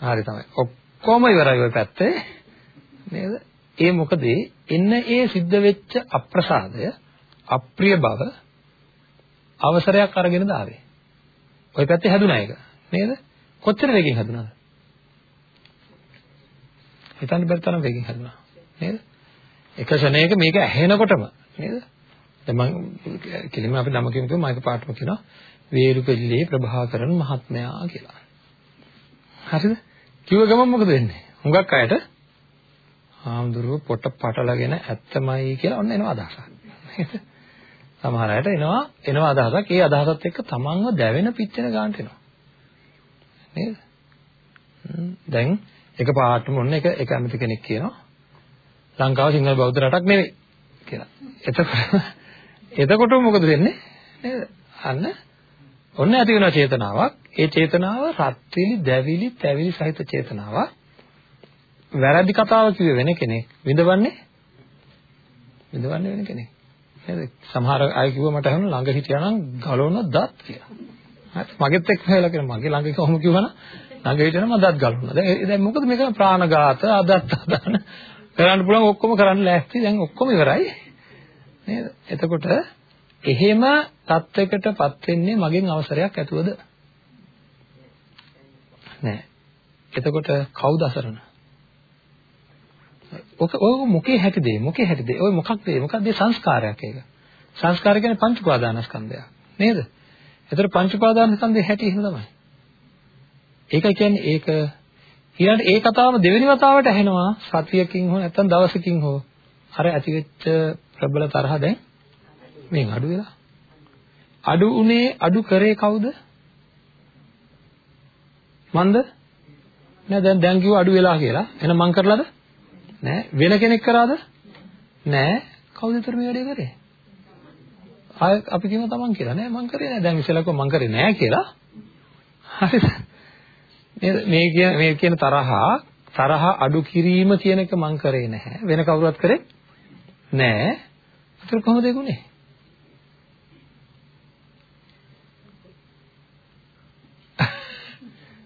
හරි තමයි. ඔක්කොම ඉවරයි ඔය පැත්තේ. නේද? ඒ මොකද එන්න ඒ සිද්ධ වෙච්ච අප්‍රසාදය අප්‍රිය බව අවසරයක් අරගෙන දාවේ. ওই පැත්තේ හැදුනා ඒක. නේද? කොච්චර වේගෙන් හැදුනද? හිතන්න බැරි තරම් වේගෙන් හැදුනා. නේද? එක ශරණයක මේක ඇහෙනකොටම නේද? දැන් මම කෙලින්ම අපි නම කියමුකෝ මයික පාටම කියනවා වේරුපෙල්ලේ ප්‍රභාකරන් මහත්මයා කියලා. හරිද? කිව්ව ගමන් මොකද වෙන්නේ? හුඟක් අයට ආම්දුරුව පොට පටලගෙන ඇත්තමයි කියලා ඔන්න එනවා අදහසක්. සමහර අයට එනවා එනවා අදහසක්. ඒ අදහසත් එක්ක තමන්ව දැවෙන පිච්චෙන ගන්නට එනවා. නේද? දැන් එක පාටම ඔන්න එක එක ඇමති කෙනෙක් කියනවා ලංකාව සිංහල බෞද්ධ රටක් නෙවෙයි කියලා. එතකොට එතකොට මොකද වෙන්නේ? නේද? අන්න ඔන්න ඇති වෙන චේතනාවක්. ඒ චේතනාව රත්විලි, දැවිලි, තැවිලි සහිත චේතනාවක්. වැරදි කතාව කිව්වේ වෙන කෙනෙක්. විඳවන්නේ විඳවන්නේ වෙන කෙනෙක්. නේද? සමහර අය කිව්වා මට අහන්න ළඟ හිටියා නම් ගලවන දත් කියලා. හරි මගෙත් එක්ක වෙලා කියන මගේ ළඟ කොහොම කිව්වනම් ළඟ හිටියනම් මම දත් ගලවනවා. දැන් දැන් මොකද මේක ප්‍රාණඝාත අදත් අදාන කරන්න පුළුවන් ඔක්කොම කරන්න ලෑස්ති. දැන් ඔක්කොම ඉවරයි. නේද? එතකොට එහෙම තත්වයකටපත් වෙන්නේ මගෙන් අවසරයක් ඇතුවද? නෑ. එතකොට කවුද අසරණ? ඔක ඔය මොකේ හැටිද? මොකේ හැටිද? ඔය මොකක්ද? මොකක්ද සංස්කාරයක් ඒක? සංස්කාර කියන්නේ පංච උපාදානස්කන්ධයක්. නේද? ඒතර පංච උපාදානස්කන්ධයේ හැටි එහෙම තමයි. ඒකයි කියන්නේ ඒක. ඊළඟට ඒ කතාවම දෙවෙනි වතාවට ඇහෙනවා සතියකින් හෝ නැත්නම් දවසකින් හෝ. අර ඇතිවෙච්ච ප්‍රබල තරහ දැන් මේ අඩු වෙලා. අඩු උනේ අඩු කරේ කවුද? මන්ද? නෑ දැන් දැන් කිව්ව අඩු වෙලා කියලා. එහෙනම් මං කරලාද? නෑ. වෙන කෙනෙක් කරාද? නෑ. කවුද ඒතර මේ වැඩේ කරේ? ආය අපි කියනවා තමන් කියලා නෑ මං කරේ නෑ. දැන් ඉස්සෙල්ලා කිව්වා මං කරේ නෑ කියලා. හරිද නේද මේ කියන මේ කියන තරහා තරහ අඩු කිරීම කියන එක මං කරේ නැහැ වෙන කවුරුත් කරේ නෑ. ඒතර කොහොමද ඒක උනේ?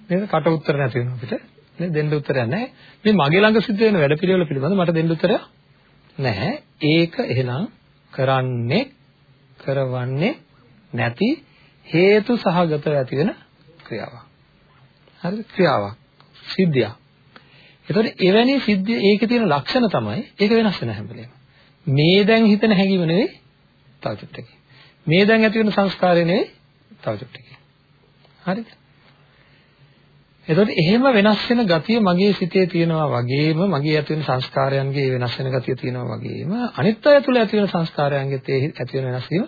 නේද? කට උත්තර නැති වෙනවා අපිට. නේ දෙන්න උත්තරයක් නැහැ මේ මගේ ළඟ සිද්ධ වෙන වැඩ පිළිවෙල පිළිබඳව මට දෙන්න උත්තරයක් නැහැ ඒක එහෙනම් කරන්නේ කරවන්නේ නැති හේතු සහගතව ඇති වෙන ක්‍රියාවක්. හරිද? ක්‍රියාවක්. සිද්ධියක්. ඒතකොට එවැනි සිද්ධිය ඒකේ තියෙන ලක්ෂණ තමයි ඒක වෙනස් වෙන හැම වෙලේම. මේ දැන් හිතන හැඟීම නෙවෙයි තව චුට්ටකින්. මේ දැන් ඇති වෙන සංස්කාරය නෙවෙයි තව චුට්ටකින්. හරිද? එතකොට එහෙම වෙනස් වෙන ගතිය මගේ සිතේ තියෙනවා වගේම මගේ ඇති වෙන සංස්කාරයන්ගේ වෙනස් වෙන ගතිය තියෙනවා වගේම අනිත් අය තුළ ඇති වෙන සංස්කාරයන්ගේ ඇති වෙන වෙනස් වීම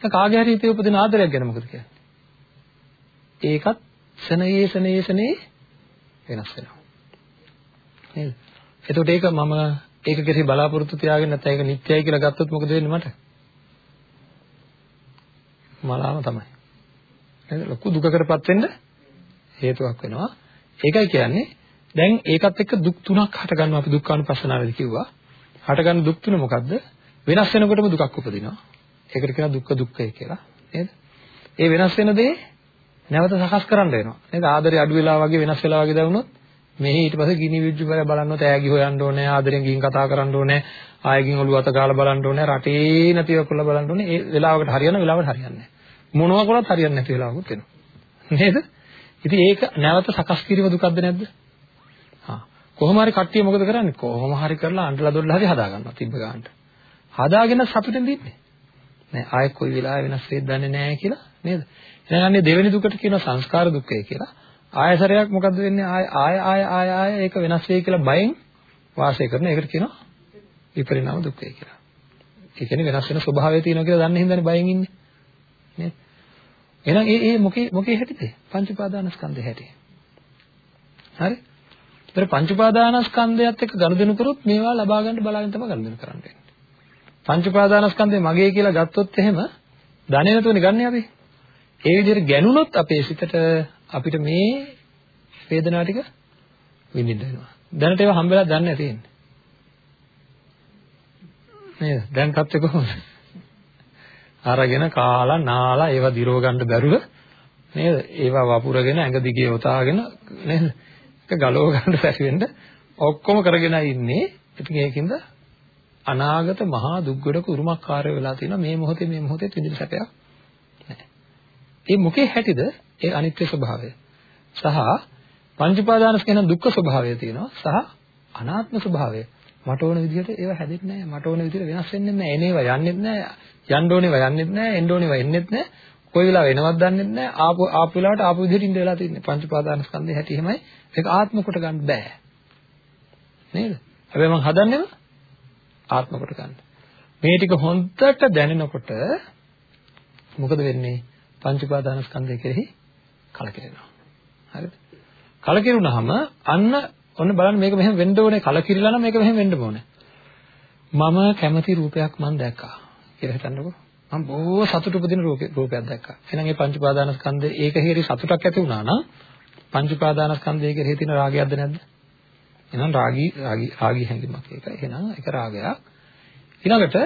දැන් කාගේ හරි හිතේ උපදින ආදරයක් ගැන මොකද කියන්නේ? ඒකත් සනයේ සනයේ සනේ වෙනස් වෙනවා. නේද? එතකොට ඒක මම ඒක කෙරෙහි බලාපොරොත්තු තියාගෙන නැත්නම් ඒක නිත්‍යයි කියලා ගත්තොත් මොකද වෙන්නේ මට? මලාව තමයි. නේද? ලොකු දුකකටපත් වෙන්න හේතුවක් වෙනවා. ඒකයි කියන්නේ දැන් ඒකත් එක්ක දුක් තුනක් හට ගන්නවා අපි දුක්ඛානුපස්සනාවේදී කිව්වා. හට ගන්න දුක් තුන මොකද්ද? වෙනස් වෙනකොටම දුකක් උපදිනවා. ඒකට කියනවා දුක්ඛ දුක්ඛය කියලා. නේද? ඒ වෙනස් වෙන දේ නැවත සකස් කරන්න වෙනවා. නේද? ආදරේ අඩු වෙලා වගේ වෙනස් වෙලා වගේ දැවුනොත් මෙහි ඊට පස්සේ ගිනි විජ්ජු බල බලන්නොත් ඈගි හොයන්න ඕනේ ආදරෙන් ගිහින් කතා කරන්න ඕනේ ආයෙකින් ඔළුව අත ගාලා බලන්න ඕනේ රටේ නැතිව කරලා බලන්න ඕනේ ඒ වෙලාවකට හරියන වෙලාවට හරියන්නේ නැහැ මොනවා කළත් හරියන්නේ නැති වෙලාවකුත් එනවා නේද ඉතින් ඒක නැවත සකස් කිරීම දුකක්ද නැද්ද? හා කොහොම හරි කට්ටිය මොකද කරන්නේ? කොහොම හරි කරලා අඬලා දොඩලා හරි හදා ගන්නවා තිබ්බ ගන්නට හදාගෙන සතුටෙන් දින්නේ. නෑ ආයෙ කොයි වෙලාවෙ වෙනස් වෙයිද දන්නේ නෑ කියලා නේද? එහෙනම් අන්නේ දෙවෙනි දුකට කියනවා සංස්කාර දුක්ඛය කියලා ආයසරයක් මොකද්ද වෙන්නේ? ආය ආය ආය ආය ආය ඒක වෙනස් වෙයි කියලා බයෙන් වාසය කරන එකට කියනවා විපරිණාම දුක්ඛය කියලා. ඒ කියන්නේ වෙනස් වෙන ස්වභාවය තියෙනවා කියලා දන්න හින්දානේ බයෙන් ඉන්නේ. නේද? එහෙනම් ඒ ඒ මොකේ මොකේ හැටිද? පංච උපාදානස්කන්ධය හැටි. හරි? ඒතර පංච උපාදානස්කන්ධයත් එක්ක ගනුදෙනු කරොත් මේවා ලබා ගන්න බලාගෙන තමයි ගනුදෙනු කරන්න වෙන්නේ. පංච උපාදානස්කන්ධය මගේ කියලා ගත්තොත් එහෙම දැනෙ නැතුවනේ ගන්න අපි. ඒ විදිහට ගැනුනොත් අපේ සිතට අපිට මේ වේදනාව ටික විඳින්න වෙනවා. දැනට ඒවා හම්බෙලා දන්නේ නැති ඉන්නේ. නේද? දැන් තත්ත්වය කොහොමද? අරගෙන කාලා නාලා ඒවා දිරව ගන්න බැරුව නේද? ඒවා වපුරගෙන ඇඟ දිගේ වතාගෙන නේද? ඒක ගලව ගන්න බැරි වෙන්න ඔක්කොම කරගෙන ඉන්නේ. ඉතින් ඒකින්ද අනාගත මහා දුක් ගොඩක උරුමකාරය වෙලා තියෙනවා මේ මොහොතේ මේ මොහොතේ විඳින සැපයක් නැහැ. ඒ මොකේ හැටිද? ඒ අනිත්‍ය ස්වභාවය. සහ පංච උපාදානස්කේන දුක්ඛ ස්වභාවය තියෙනවා සහ අනාත්ම ස්වභාවය. මට ඕන විදිහට ඒවා හැදෙන්නේ නැහැ. මට ඕන විදිහට වෙනස් වෙන්නේ නැහැ. එනේවා යන්නෙත් නැහැ. යන්න ඕනේවා යන්නෙත් නැහැ. එන්න ඕනේවා එන්නෙත් නැහැ. කොයි වෙලාවෙ එනවත් දන්නෙත් නැහැ. ආපු ආපු වෙලාවට ආපු විදිහට ඉඳ වෙලා තින්නේ. පංච උපාදානස්කන්ධය හැටි එහෙමයි. ඒක ආත්ම කොට ගන්න බෑ. නේද? හැබැයි මම හදන්නේම ආත්ම කොට ගන්න. මේ ටික හොඳට දැනෙනකොට මොකද වෙන්නේ? පංච උපාදානස්කන්ධය කෙරෙහි කලකිරෙනවා. හරිද? කලකිරුණාම අන්න ඔන්න බලන්න මේක මෙහෙම වෙන්න ඕනේ කලකිරිලා නම් මේක මෙහෙම වෙන්න ඕනේ. මම කැමති රූපයක් මම දැක්කා කියලා හිතන්නකෝ. මම බොහෝ සතුට උපදින රූපයක් දැක්කා. එහෙනම් ඒ පංච උපාදානස්කන්ධය ඒක හේරි සතුටක් ඇති වුණා නම් පංච උපාදානස්කන්ධය කෙරෙහි තියෙන රාගයක්ද නැද්ද? එහෙනම් රාගී රාගී රාගී හැඟීමක් ඒක. එහෙනම් ඒක රාගයක්. ඊළඟට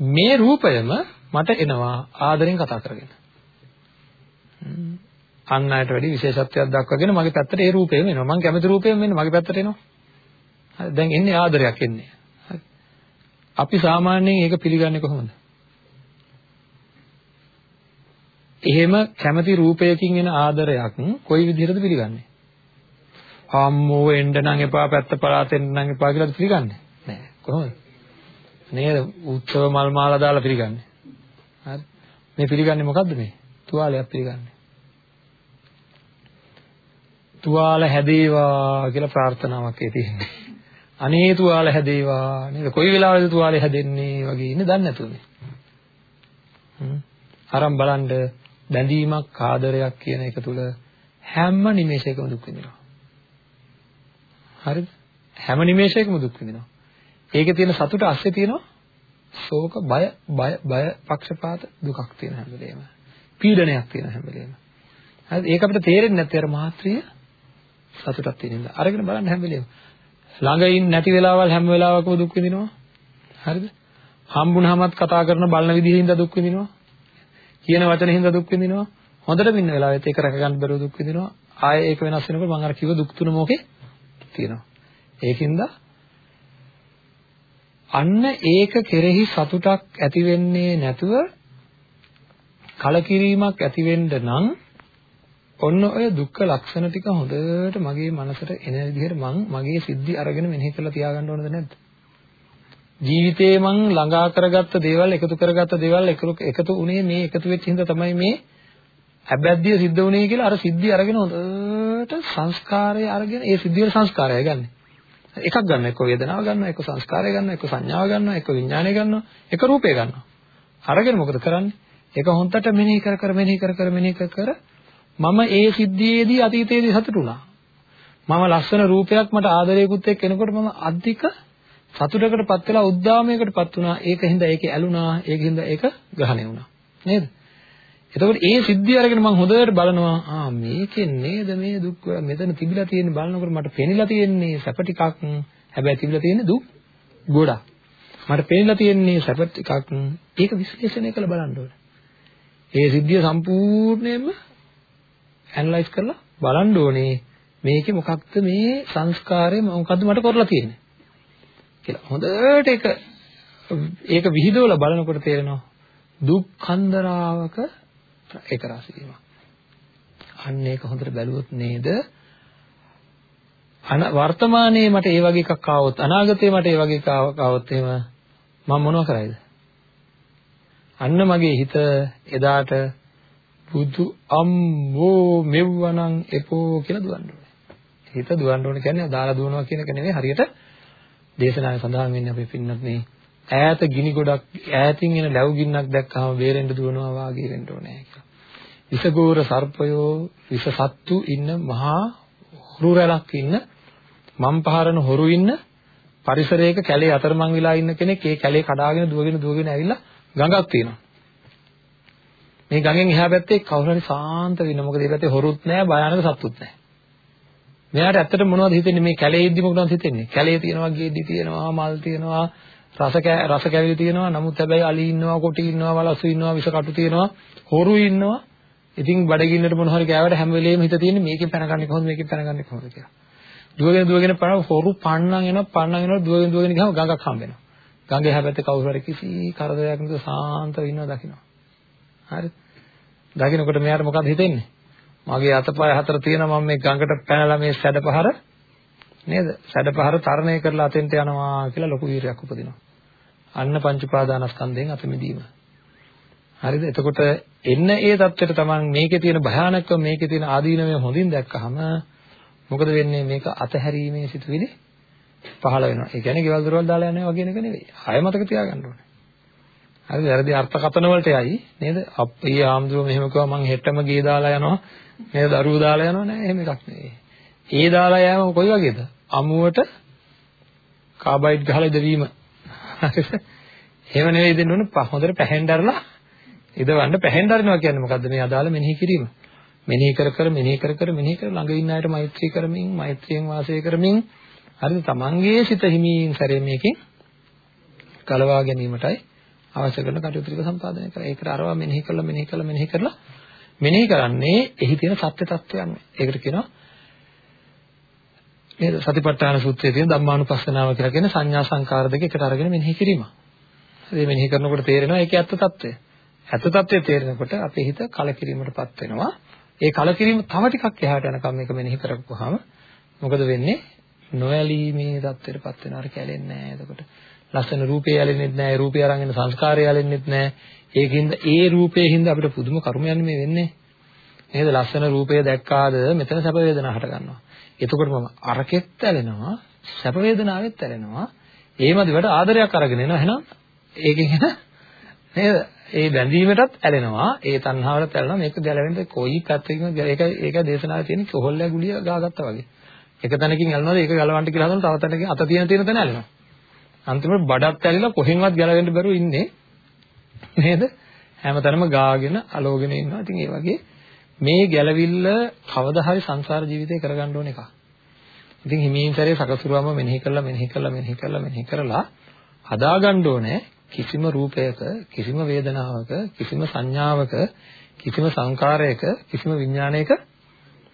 මේ රූපයම මට එනවා ආදරෙන් කතා කරගෙන. අන් අයට වැඩි විශේෂත්වයක් දක්වගෙන මගේ පැත්තට ඒ රූපයම එනවා. මම කැමති රූපයම එන්නේ මගේ පැත්තට එනවා. හරි දැන් එන්නේ ආදරයක් එන්නේ. හරි. අපි සාමාන්‍යයෙන් ඒක පිළිගන්නේ කොහොමද? එහෙම කැමති රූපයකින් එන ආදරයක් කොයි විදිහටද පිළිගන්නේ? අම්මෝ එන්න නම් එපා පැත්ත පළාත එන්න නම් එපා කියලාද පිළිගන්නේ? නෑ. කොහොමද? නේද? උත්සව මල් මාලා දාලා පිළිගන්නේ. හරි. මේ පිළිගන්නේ මොකද්ද මේ? තුවාලයක් පිළිගන්නේ. තුවාල හැදේවා කියලා ප්‍රාර්ථනාවක් ඒ තියෙන්නේ. අනේ තුවාල හැදේවා නේද? කොයි වෙලාවෙද තුවාලේ හැදෙන්නේ වගේ ඉන්නේ දන්නේ නැතුනේ. හ්ම්. අරන් බලන්න බැඳීමක් ආදරයක් කියන එක තුල හැම නිමේෂයකම දුක් විඳිනවා. හරිද? හැම නිමේෂයකම දුක් විඳිනවා. ඒකේ තියෙන සතුට ASCII තියෙනවා ශෝක බය බය බය පක්ෂපාත දුකක් තියෙන හැම වෙලේම. පීඩනයක් තියෙන හැම වෙලේම. හරිද? ඒක අපිට තේරෙන්නේ නැත්te අර මාත්‍රිය සතුටක් තියෙන ඉඳලා. අරගෙන බලන්න හැම වෙලේම. ළඟින් නැති වෙලාවල් හැම වෙලාවකම දුක් විඳිනවා. හරිද? හම්බුනහමත් කතා කරන බලන විදිහින්ද දුක් විඳිනවා. කියන වචන හින්දා දුක් විඳිනවා. හොඳට ඉන්න වෙලාවෙත් ඒක රැක ගන්න බැරුව දුක් විඳිනවා. ආයේ ඒක වෙනස් වෙනකොට මම අර කිව්ව දුක් තුන මොකේ තියෙනවා. ඒකින්ද අන්න ඒක කෙරෙහි සතුටක් ඇති වෙන්නේ නැතුව කලකිරීමක් ඇති වෙන්න නම් ඔන්න ඔය දුක්ඛ ලක්ෂණ ටික හොඳට මගේ මනසට එන විදිහට මං මගේ සිද්ධි අරගෙන මෙනෙහි කරලා තියාගන්න ඕනද නැද්ද? ජීවිතේ මං ළඟා කරගත්ත දේවල් එකතු කරගත්ත දේවල් එකතු උනේ මේ එකතු වෙච්ච හින්දා තමයි මේ අබැද්දිය සිද්ධ වුනේ කියලා අර සිද්ධි අරගෙන හොඳට සංස්කාරය අරගෙන ඒ සිද්ධිය වල සංස්කාරය ගන්න. එකක් ගන්න එක වේදනාව ගන්නවා එක සංස්කාරය ගන්නවා එක සංඥාව ගන්නවා එක විඥානය ගන්නවා එක රූපය ගන්නවා. අරගෙන මොකද කරන්නේ? ඒක හොන්තට මෙනෙහි කර කර මෙනෙහි කර කර මෙනෙහි කර කර මම ඒ සිද්ධියේදී අතීතයේදී සතුටු වුණා. මම ලස්සන රූපයක් මට ආදරයකුත් එක්ක එනකොට මම අධික සතුටකටපත් වෙලා උද්දාමයකටපත් වුණා. ඒකින්ද ඒකේ ඇලුනා. ඒකින්ද ඒක ග්‍රහණය වුණා. නේද? එතකොට ඒ සිද්ධිය අරගෙන මම හොඳට බලනවා ආ මේකෙන් නේද මේ දුක් මෙතන තිබිලා තියෙන්නේ බලනකොට මට පෙනිලා තියෙන්නේ සැප ටිකක් හැබැයි තිබිලා තියෙන්නේ දුක් ගොඩක් මට පෙනිලා තියෙන්නේ සැප ටිකක් ඒක විශ්ලේෂණය කරලා බලන්න ඕනේ ඒ සිද්ධිය සම්පූර්ණයෙන්ම ඇනලයිස් කරලා බලන්න ඕනේ මේකේ මොකක්ද මේ සංස්කාරය මොකද්ද මට කරලා තියෙන්නේ කියලා හොඳට ඒක ඒක විහිදවලා බලනකොට තේරෙනවා දුක් කන්දරාවක ඒක රස වීමක්. අන්න ඒක හොඳට බැලුවොත් නේද අන වර්තමානයේ මට ඒ වගේ එකක් ආවොත් අනාගතයේ මට ඒ වගේ එකක් ආවොත් එහෙම මම මොනව කරයිද? අන්න මගේ හිත එදාට බුදු අම්මෝ මෙව්වනම් එපෝ කියලා දුවන්න ඕනේ. හිත දුවන්න ඕනේ කියන්නේ දාලා දුවනවා කියන එක නෙවෙයි හරියට දේශනාවේ සඳහන් වෙන්නේ අපේ පින්නත් මේ ඈත ගිනි ගොඩක් ඈතින් එන ලැබු ගින්නක් දැක්කම බේරෙන්න දුවනවා වාගේ වෙන්න ඕනේ කියලා. විසගෝර සර්පයෝ විස සත්තු ඉන්න මහා හොරු රැලක් ඉන්න මම් පහරන හොරු ඉන්න පරිසරයක කැලේ අතරමං වෙලා ඉන්න කෙනෙක් ඒ කැලේ කඩාගෙන දුවගෙන දුවගෙන ඇවිල්ලා ගඟක් තියෙනවා. මේ ගඟෙන් එහා පැත්තේ කවුරු හරි සාන්ත වෙන්න මොකද ඒ පැත්තේ හොරුත් නැහැ භයානක සත්තුත් නැහැ. මෙයාට ඇත්තට මොනවද හිතෙන්නේ මේ කැලේ ඉද්දි මොකටද හිතෙන්නේ? කැලේ තියෙනවා, ගෙඩි තියෙනවා, මල් තියෙනවා, රස රස කැවිලි තියෙනවා. නමුත් හැබැයි අලි ඉන්නවා, කොටි ඉන්නවා, වලසු ඉන්නවා, විස කටු තියෙනවා, හොරු ඉන්නවා. ඉතින් බඩගින්නට මොන හරි කෑවට හැම වෙලෙම හිත තියෙන්නේ මේකෙන් පැනගන්නේ කොහොමද මේකෙන් පැනගන්නේ කොහොමද කියලා. දුවගෙන දුවගෙන පන හොරු පන්නන් එනවා පන්නන් එනවා දුවගෙන දුවගෙන ගියාම ගඟක් හම්බ වෙනවා. ගඟේ හැබැයි කවුරු හරි කිසි කරදරයක් නැතුව සාන්තව ඉන්නවා දකින්න. හරිද? දකින්නකොට මෙයාට මොකද හිතෙන්නේ? මගේ අතපය හතර තියෙනවා මම මේ ගඟට පැනලා මේ සැඩපහර නේද? සැඩපහර තරණය කරලා අතෙන්ට යනවා කියලා ලොකු වීරයක් උපදිනවා. අන්න පංච උපාදානස්කන්ධයෙන් අත මිදීම. හරිද? එතකොට එන්න ඒ தත්වෙට තමන් මේකේ තියෙන භයානකම මේකේ තියෙන ආදීනමය හොඳින් දැක්කහම මොකද වෙන්නේ මේක අතහැරීමේ සිතුවිලි පහළ වෙනවා. ඒ කියන්නේ ගෙවල් දොරවල් දාලා යනවා වගේ එක නෙවෙයි. ආය මතක තියාගන්න ඕනේ. හරිද? වැරදි අර්ථකථන වලට යයි නේද? අපේ ආම්දුර මෙහෙම කිව්වා මං හෙටම ගේ දාලා යනවා. නේද? දරුවෝ දාලා යනවා නෑ එහෙම එකක් නෙවෙයි. ඒ දාලා යෑම කොයි වගේද? අමුවට කාබයිඩ් ගහලා ඉදවීම. හරිද? එහෙම නෙවෙයි දෙන්න ඕනේ හොඳට පැහැෙන්ඩරලා ඉදවන්න පැහැෙන්ඩරනවා කියන්නේ මොකද්ද මේ අදාළ මෙනෙහි කිරීම. මෙනෙහි කර කර මෙනෙහි කර කර මෙනෙහි කර ළඟ ඉන්න අයට මෛත්‍රී කරමින් මෛත්‍රියෙන් වාසය කරමින් හරිද තමන්ගේ සිත හිමින් සැරේ මේකෙන් කලවා ගැනීමටයි අවශ්‍ය කරන කටයුතු ටික සම්පාදනය කරා. ඒකට අරවා මෙනෙහි කළා මෙනෙහි කළා මෙනෙහි කරලා මෙනෙහි කරන්නේ එහි තියෙන සත්‍ය తත්වයන්. ඒකට කියනවා නේද සතිපට්ඨාන සූත්‍රයේ තියෙන ධම්මානුපස්සනාව කියලා කියන සංඥා සංකාර දෙක එකට අරගෙන මෙනෙහි කිරීම. ඒ මෙනෙහි කරනකොට තේරෙනවා ඒකේ ඇත්ත తත්වය. ඇත්ත తත්වය තේරෙනකොට අපේ හිත කලකිරීමටපත් වෙනවා. ඒ කලකිරීම තව ටිකක් එහාට යනකම් මේක මෙනෙහි කරපුවාම මොකද වෙන්නේ? නොඇලීමේ தත්ත්වයටපත් වෙනවා. අර කැලෙන්නේ නැහැ. එතකොට ලස්සන රූපේ ඇලෙන්නෙත් නැහැ. ඒ රූපේ අරන් එන සංස්කාරය ඇලෙන්නෙත් නැහැ. ඒකින්ද ඒ රූපේ හින්දා අපිට පුදුම කර්මයන් මේ වෙන්නේ. නේද? ලස්සන රූපය දැක්කාද මෙතන සැප වේදනා හට ගන්නවා. එතකොට මම අරකෙත් ඇලෙනවා, සැප වේදනාවෙත් ඇලෙනවා. ඒ මදිවට ආදරයක් අරගෙන එනවා. එහෙනම් ඒකෙන් එන නේද? ඒ බැඳීමටත් ඇලෙනවා. ඒ තණ්හාවටත් ඇලෙනවා. මේක ගැලවෙන්න කොයි පැත්තකින්ද ඒක ඒක දේශනාවේ තියෙන කොහොල්ලෑ ගුලිය ගාගත්තා වගේ. එක තැනකින් ඇලෙනවද ඒක ගලවන්න කියලා හදන තව තැනකින් අත තියෙන තියෙන තැන ඇලෙනවා. අන්තිමට බඩත් ඇලිලා කොහෙන්වත් ගැලවෙන්න බැරුව ඉන්නේ නේද? හැමතැනම ගාගෙන අලෝගෙන ඉන්නවා. ඉතින් ඒ වගේ මේ ගැළවිල්ල කවදා හරි සංසාර ජීවිතේ කරගන්න ඕන එකක්. ඉතින් හිමින් සැරේ සකසුරුවම මෙනෙහි කරලා මෙනෙහි කරලා මෙනෙහි කරලා මෙනෙහි කරලා හදාගන්න ඕනේ කිසිම රූපයක කිසිම වේදනාවක කිසිම සංඥාවක කිසිම සංකාරයක කිසිම විඥානයක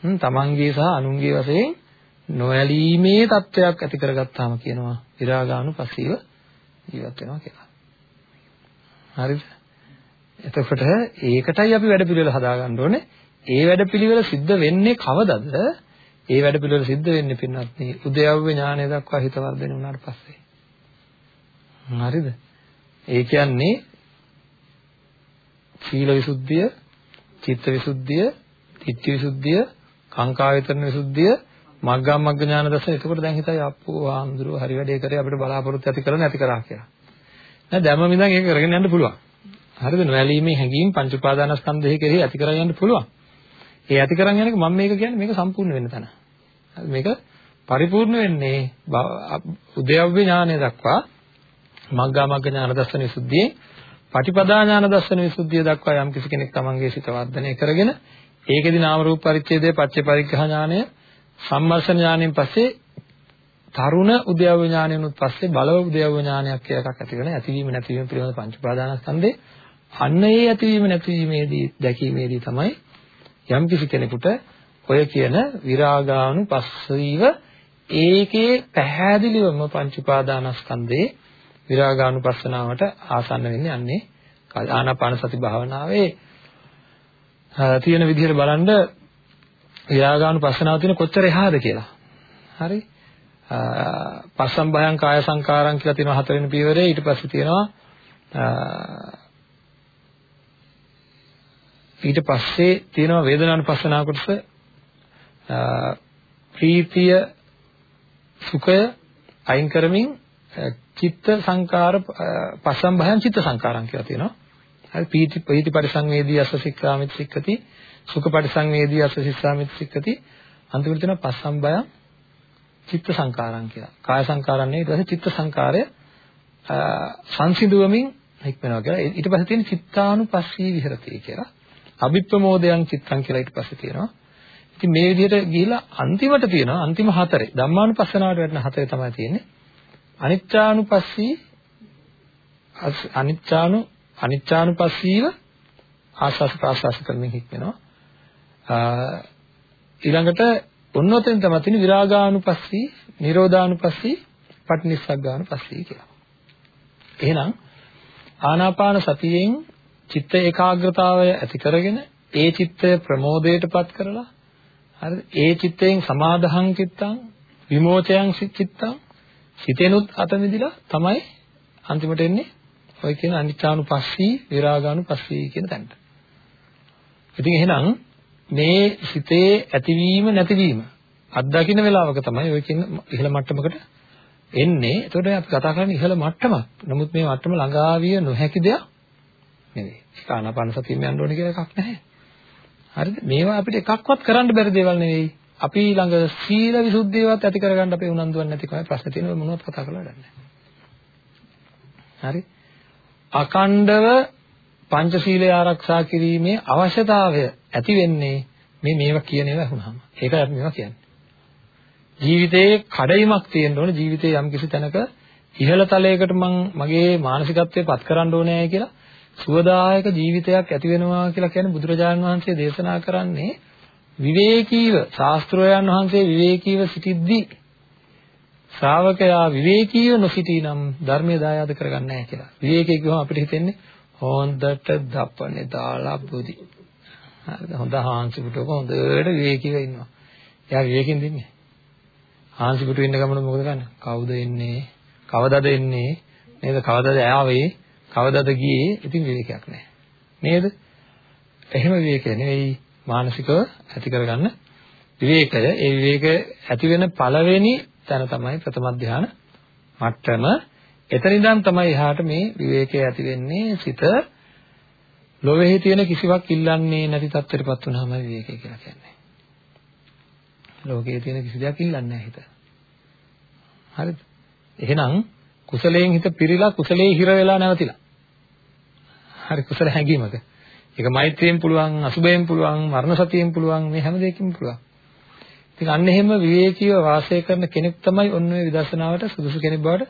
තමන්ගේ සහ අනුන්ගේ වශයෙන් නොඇලීමේ තත්වයක් ඇති කරගත්තාම කියනවා විරාගානුපස්සීව ජීවත් වෙනවා කියලා. හරිද? එතකොට ඒකටයි අපි වැඩ පිළිවෙල හදාගන්න ඕනේ. ඒ වැඩපිළිවෙල සිද්ධ වෙන්නේ කවදද? ඒ වැඩපිළිවෙල සිද්ධ වෙන්නේ පින්නත් නේ උද්‍යව්‍ය ඥානය දක්වා හිත වර්ධනය වුණාට පස්සේ. හරිද? ඒ කියන්නේ සීල විසුද්ධිය, චිත්ත විසුද්ධිය, ධිට්ඨි විසුද්ධිය, කාංකා විතරන විසුද්ධිය, මග්ගා මග්ග ඥාන දර්ශන. එතකොට දැන් හිතයි අප්පෝ ආම්දුරුව හරි වැඩේ කරේ අපිට බලාපොරොත්තු ඇති කරලා නැති කරා කියලා. දැන් දැම්ම මිදන් ඒක කරගෙන යන්න පුළුවන්. හරිද? නොඇලීමේ හැඟීම් පංච උපාදානස්කන්ධය කෙරෙහි ඇති කරගන්න පුළුවන්. ඒ ඇති කරන් යන එක මම මේක කියන්නේ මේක සම්පූර්ණ වෙන්න තැන. මේක පරිපූර්ණ වෙන්නේ උද්‍යව්‍ය ඥානය දක්වා මග්ගා මග්ග ඥාන දර්ශන විසුද්ධියේ පටිපදා ඥාන දර්ශන විසුද්ධිය දක්වා යම් කිසි කෙනෙක් තමන්ගේ සිත වර්ධනය කරගෙන ඒකෙදි නාම රූප පරිච්ඡේදයේ පච්චේ පරිග්‍රහ ඥානය සම්මර්ෂණ ඥාණයෙන් පස්සේ තරුණ උද්‍යව ඥානයනුත් පස්සේ බලව උද්‍යව ඥානයක් කියලා එකක් ඇති වෙන ඇතිවීම නැතිවීම පිළිබඳ පංච ප්‍රාදානස්කන්ධේ අන්න ඒ ඇතිවීම නැතිවීමේදී දැකීමේදී තමයි යම් කිසි කෙනෙකුට ඔය කියන විරාගානුපස්සීව ඒකේ පැහැදිලිවම පංච උපාදානස්කන්ධේ විරාගානුපස්සනාවට ආසන්න වෙන්නේ අන්නේ ආනාපාන සති භාවනාවේ තියෙන විදිහට බලන්න විරාගානුපස්සනාව තියෙන කොච්චර එහාද කියලා. හරි? පස්සම් භයං කාය සංකාරං කියලා තියෙනවා හතරවෙනි පියවරේ ඊට පස්සේ තියෙනවා ඊට පස්සේ තියෙනවා වේදනානුපස්සනාව කොටස ප්‍රීතිය සුඛය අයින් කරමින් චිත්ත සංකාර පස්සම් භයං චිත්ත සංකාරං කියලා තියෙනවා. හරි පීති පීති පරිසංවේදී අස්ස සික්ඛාමිත සික්ඛති සුඛ පරිසංවේදී අස්ස සිස්සාමිත සික්ඛති අන්තිමට තියෙනවා පස්සම් භයං චිත්ත සංකාරං කියලා. කාය සංකාරන් නෙවෙයි ඊට පස්සේ චිත්ත සංකාරය සංසිඳුවමින් හික්මනවා කියලා. ඊට පස්සේ තියෙන චිත්තානුපස්සී විහෙරති කියලා. අභිප්‍රමෝදයන් චිත්තං කියලා ඊට පස්සේ තියෙනවා. ඉතින් මේ විදිහට ගිහිලා අන්තිමට තියෙනවා අන්තිම හතරේ ධම්මානුපස්සනාවට වැටෙන හතරේ තමයි තියෙන්නේ. අනිච්චානුපස්සී අනිච්චානු අනිච්චානුපස්සීව ආස්වාස ප්‍රාස්වාස කරමින් හික්මනවා. ඊළඟට ඔන්නෝතෙන් තමයි තියෙන්නේ විරාගානුපස්සී, නිරෝධානුපස්සී, පටිනිස්සග්ගානුපස්සී කියලා. එහෙනම් ආනාපාන සතියෙන් චිත්ත ඒකාග්‍රතාවය ඇති කරගෙන ඒ චිත්තය ප්‍රමෝදයටපත් කරලා හරිද? ඒ චිත්තයෙන් සමාදහං චිත්තං විමෝචයන් චිත්තං හිතෙනුත් අත මිදිලා තමයි අන්තිමට එන්නේ ඔය කියන අනිච්චානුපස්සී විරාගානුපස්සී කියන තැනට. ඉතින් එහෙනම් මේ සිතේ ඇතිවීම නැතිවීම අත්දකින්න වෙලාවක තමයි ඔය කියන ඉහළ මට්ටමකට එන්නේ. එතකොට අපි කතා කරන්නේ ඉහළ මට්ටමක්. නමුත් මේ මට්ටම ළඟාවිය නොහැකි දෙයක් නෙවෙයි. ඒක ආනාපාන සතියෙම යන්න ඕනේ කියලා එකක් නැහැ. හරිද? මේවා අපිට එකක්වත් කරන්න බැරි දේවල් නෙවෙයි. අපි ළඟ සීල විසුද්ධියවත් ඇති කරගන්න අපේ උනන්දුවක් නැතිකම ප්‍රශ්න තියෙනවා මොනවද කතා කරලා වැඩන්නේ. හරි? අකණ්ඩව පංචශීලය ආරක්ෂා කිරීමේ අවශ්‍යතාවය ඇති වෙන්නේ මේ මේවා කියන ඒවා වුණාම. ඒකයි අපි මේවා කියන්නේ. ජීවිතයේ කඩයිමක් තියෙන්න ඕනේ ජීවිතයේ යම් කිසි තැනක ඉහළ තලයකට මම මගේ මානසිකත්වය පත් කරන්න ඕනේ කියලා සුවදායක ජීවිතයක් ඇති වෙනවා කියලා කියන්නේ බුදුරජාණන් වහන්සේ දේශනා කරන්නේ විවේකීව ශාස්ත්‍රෝයන් වහන්සේ විවේකීව සිටිද්දී ශ්‍රාවකයා විවේකීව නොසිටීනම් ධර්මය දායාද කරගන්නේ නැහැ කියලා. විවේකී කියවම අපිට හිතෙන්නේ හොඳට දපනේ දාලා බුදි. හරිද? හොඳ හාන්සිපුටක හොඳට විවේකීව ඉන්නවා. එයා විවේකෙන් දින්නේ. හාන්සිපුටු ඉන්න ගමන මොකද කරන්නේ? කවුද එන්නේ? කවදද එන්නේ? නේද? කවදද ආවේ? කවදද ගියේ? ඉතින් විවේකයක් නැහැ. නේද? එහෙම විවේකය නෙවෙයි මානසිකව ඇති කරගන්න විවේකය. ඒ විවේක ඇති වෙන පළවෙනි තැන තමයි ප්‍රථම ධාන මට්ටම. එතනින්දන් තමයි එහාට මේ විවේකය ඇති වෙන්නේ සිත ලෝභෙහි තියෙන කිසිවක් ඉල්ලන්නේ නැති තත්ත්වයටපත් වුනහම විවේකය කියලා කියන්නේ. ලෝකයේ තියෙන කිසි දෙයක් ඉල්ලන්නේ නැහැ හිත. හරිද? එහෙනම් කුසලයෙන් හිත පිරීලා කුසලයේ හිර වෙලා නැවතිලා. හරි කුසල හැඟීමක. ඒක මෛත්‍රියෙන් පුළුවන්, අසුබයෙන් පුළුවන්, මරණ සතියෙන් පුළුවන් මේ හැම දෙයකින්ම පුළුවන්. ඉතින් අන්න එහෙම විවේකීව වාසය කරන කෙනෙක් තමයි ඔන්න ඔය විදර්ශනාවට සුදුසු කෙනෙක් බවට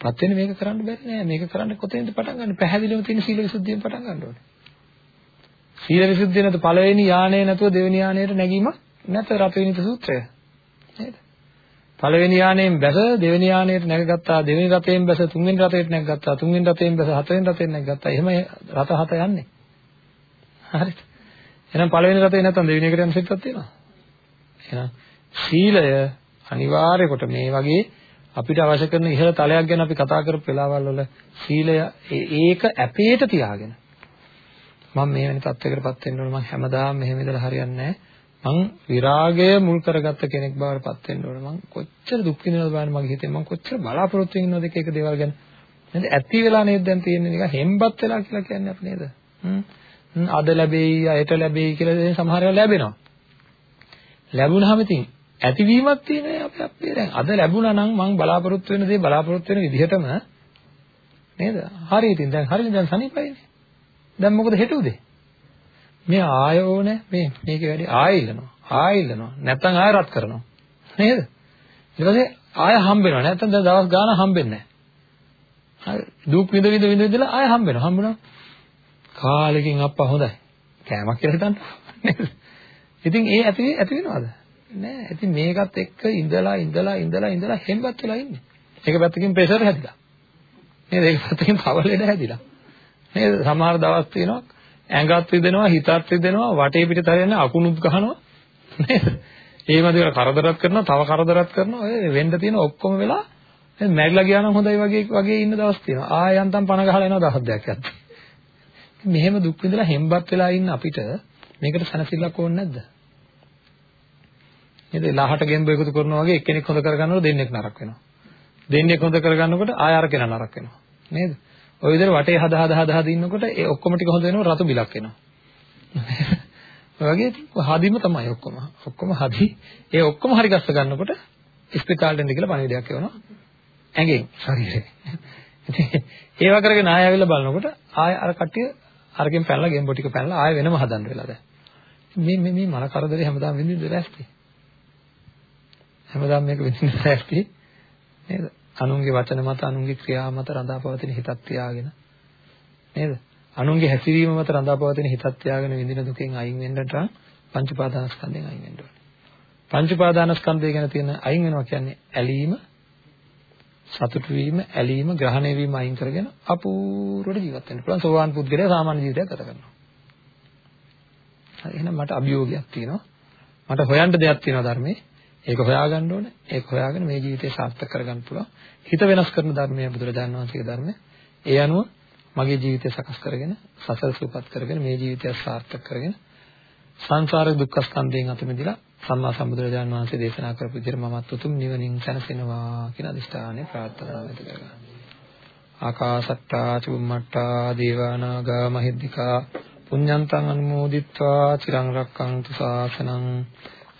පත් වෙන්නේ මේක කරන්න බැරි නෑ. මේක කරන්න කොතෙන්ද පටන් ගන්න? පැහැදිලිවම තියෙන සීල විසුද්ධියෙන් පටන් ගන්න ඕනේ. සීල විසුද්ධිය නැතු පළවෙනි යානය නැතුව දෙවෙනි යානයට නැගීම නැත රතවිනිත සූත්‍රය. නේද? පළවෙනි යානයෙන් බැස දෙවෙනි යානයට නැගගත්තා දෙවෙනි රතයෙන් බැස තුන්වෙනි රතයට නැගගත්තා තුන්වෙනි රතයෙන් බැස හතරවෙනි රතයෙන් නැගගත්තා එහෙම රත හත යන්නේ හරිද? එහෙනම් පළවෙනි රතේ නැත්නම් දෙවෙනි එකට යන සිතක් තියෙනවා. එහෙනම් සීලය අනිවාර්ය කොට මේ වගේ අපිට අවශ්‍ය කරන ඉහළ තලයක් ගැන අපි කතා කරපු වෙලාවල් වල සීලය ඒක ඇපේට තියාගෙන මම මේ වෙන තත්යකටපත් වෙන්න ඕන. මම හැමදාම මෙහෙම ඉඳලා හරියන්නේ නැහැ. මං විරාගය මුල් කරගත්ත කෙනෙක් බවට පත් වෙන්න ඕන. මං කොච්චර දුක් විඳිනවද බලන්න මගේ හිතේ. මං කොච්චර බලාපොරොත්තු වෙනවද එක එක දේවල් ගැන. නේද? ඇති වෙලා නේද දැන් තියෙන්නේ? නිකන් හෙම්බත් වෙලා කියලා කියන්නේ අපි නේද? අද ලැබෙයි, අයට ලැබෙයි කියලා සමහර වෙලාව ලැබෙනවා. ලැබුණාම ඉතින් ඇතිවීමක් තියෙනවා අපි අපේ දැන් අද ලැබුණා නම් මම බලාපොරොත්තු වෙන දේ බලාපොරොත්තු වෙන විදිහටම නේද? හරි ඉතින් දැන් හරිනේ දැන් සනීපයිනේ. දැන් මොකද හෙට උදේ? මේ ආය ඕනේ මේ මේකේ වැඩි ආය ඉල්ලනවා. ආය ඉල්ලනවා. නැත්තම් ආය රත් කරනවා. නේද? ඊට පස්සේ ආය හම්බ වෙනවා. නැත්තම් දැන් දවස් ගාන හම්බෙන්නේ නැහැ. හරි. දුක් විඳ විඳ විඳ විඳලා ආය හම්බ වෙනවා. හම්බුණා. කාලෙකින් අප්පා හොඳයි. කෑමක් කියලා හිතන්න. නේද? ඉතින් ඒ ඇති ඇති වෙනවද? නෑ. ඉතින් මේකත් එක්ක ඉඳලා ඉඳලා ඉඳලා ඉඳලා හෙම්බත් වෙලා ඉන්නේ. ඒක පැත්තකින් ප්‍රෙෂර් හැදිලා. නේද? ඒක පැත්තකින් පවල් ලෙඩ හැදිලා. නේද? සමහර දවස් තියෙනවා ඇඟත් රිදෙනවා, හිතත් රිදෙනවා, වටේ පිට තරයන අකුණුත් ගහනවා. නේද? ඒ වගේ කරදරත් කරනවා, තව කරදරත් කරනවා. ඔය වෙන්න තියෙන ඔක්කොම වෙලා දැන් මැරිලා ගියා නම් හොඳයි වගේ වගේ ඉන්න දවස් තියෙනවා. ආය යන්තම් පණ ගහලා එනවා දහස් දෙකක් යද්දි. මෙහෙම දුක් විඳලා හෙම්බත් වෙලා ඉන්න අපිට මේකට සැනසෙල්ලක් ඕනේ නැද්ද? නේද? ලහට ගෙම්බ එකතු කරනවා වගේ එක්කෙනෙක් හොඳ කරගන්නකොට දෙන්නෙක් නරක වෙනවා. දෙන්නෙක් හොඳ කරගන්නකොට ආය අර කෙනා නරක වෙනවා. නේද? ওই විදිහට වටේ හද හද හද හද ඉන්නකොට ඒ ඔක්කොම ටික හොඳ වෙනවා රතු බිලක් එනවා. ඔය වගේ හදිම තමයි ඔක්කොම. ඔක්කොම හදි. ඒ ඔක්කොම හරි ගස්ස ගන්නකොට ස්පිතාලෙට එන්න කියලා පණිවිඩයක් එවනවා. ඇඟෙන් ශරීරේ. ඉතින් ඒව කරගෙන ආය ආවිල්ලා බලනකොට ආය අර කට්ටිය අරකින් පැනලා ගෙම්බෝ ටික පැනලා ආය වෙනම හදන්න වෙලා දැන්. මේ මේ මේ මල කරදරේ හැමදාම විඳින්න දැස්ති. හැමදාම මේක විඳින්න දැස්ති. නේද? අනුන්ගේ වචන මත අනුන්ගේ ක්‍රියා මත රඳාපවතින හිතක් තියාගෙන නේද? අනුන්ගේ හැසිරීම මත රඳාපවතින හිතක් තියාගෙන විඳින දුකෙන් අයින් වෙන්නට පංච උපාදානස්කන්ධයෙන් අයින් වෙන්න ඕනේ. පංච උපාදානස්කන්ධය ගැන තියෙන අයින් වෙනවා කියන්නේ ඇලීම, සතුටු වීම, ඇලීම, ග්‍රහණය වීම අයින් කරගෙන අපූර්වට ජීවත් වෙන්න පුළුවන්. සෝවාන් පුද්ගලයා සාමාන්‍ය ජීවිතයක් ගත කරනවා. හරි එහෙනම් මට අභියෝගයක් තියෙනවා. මට හොයන්න දෙයක් තියෙනවා ධර්මයේ. ඒක හොයාගන්න ඕනේ. ඒක හොයාගෙන මේ ජීවිතය සාර්ථක කරගන්න පුළුවන්. හිත වෙනස් කරන ධර්මය බුදුරජාණන් වහන්සේගේ ධර්මය. ඒ අනුව මගේ ජීවිතය සකස් කරගෙන සසල සූපත් කරගෙන මේ ජීවිතය සාර්ථක කරගෙන සංසාර දුක්ඛ ස්කන්ධයෙන් අත මිදලා සම්මා සම්බුදුරජාණන් වහන්සේ දේශනා කරපු විදිහට මමත් උතුම් නිවනින් සැනසෙනවා කියන අදිෂ්ඨානය ප්‍රාර්ථනා වෙත කරගන්නවා. ආකාසට්ටා චුම්මට්ටා දේවානාගා මහිද්దికා පුඤ්ඤන්තං අනුමෝදිත්වා චිරං රක්ඛන්තු ශාසනං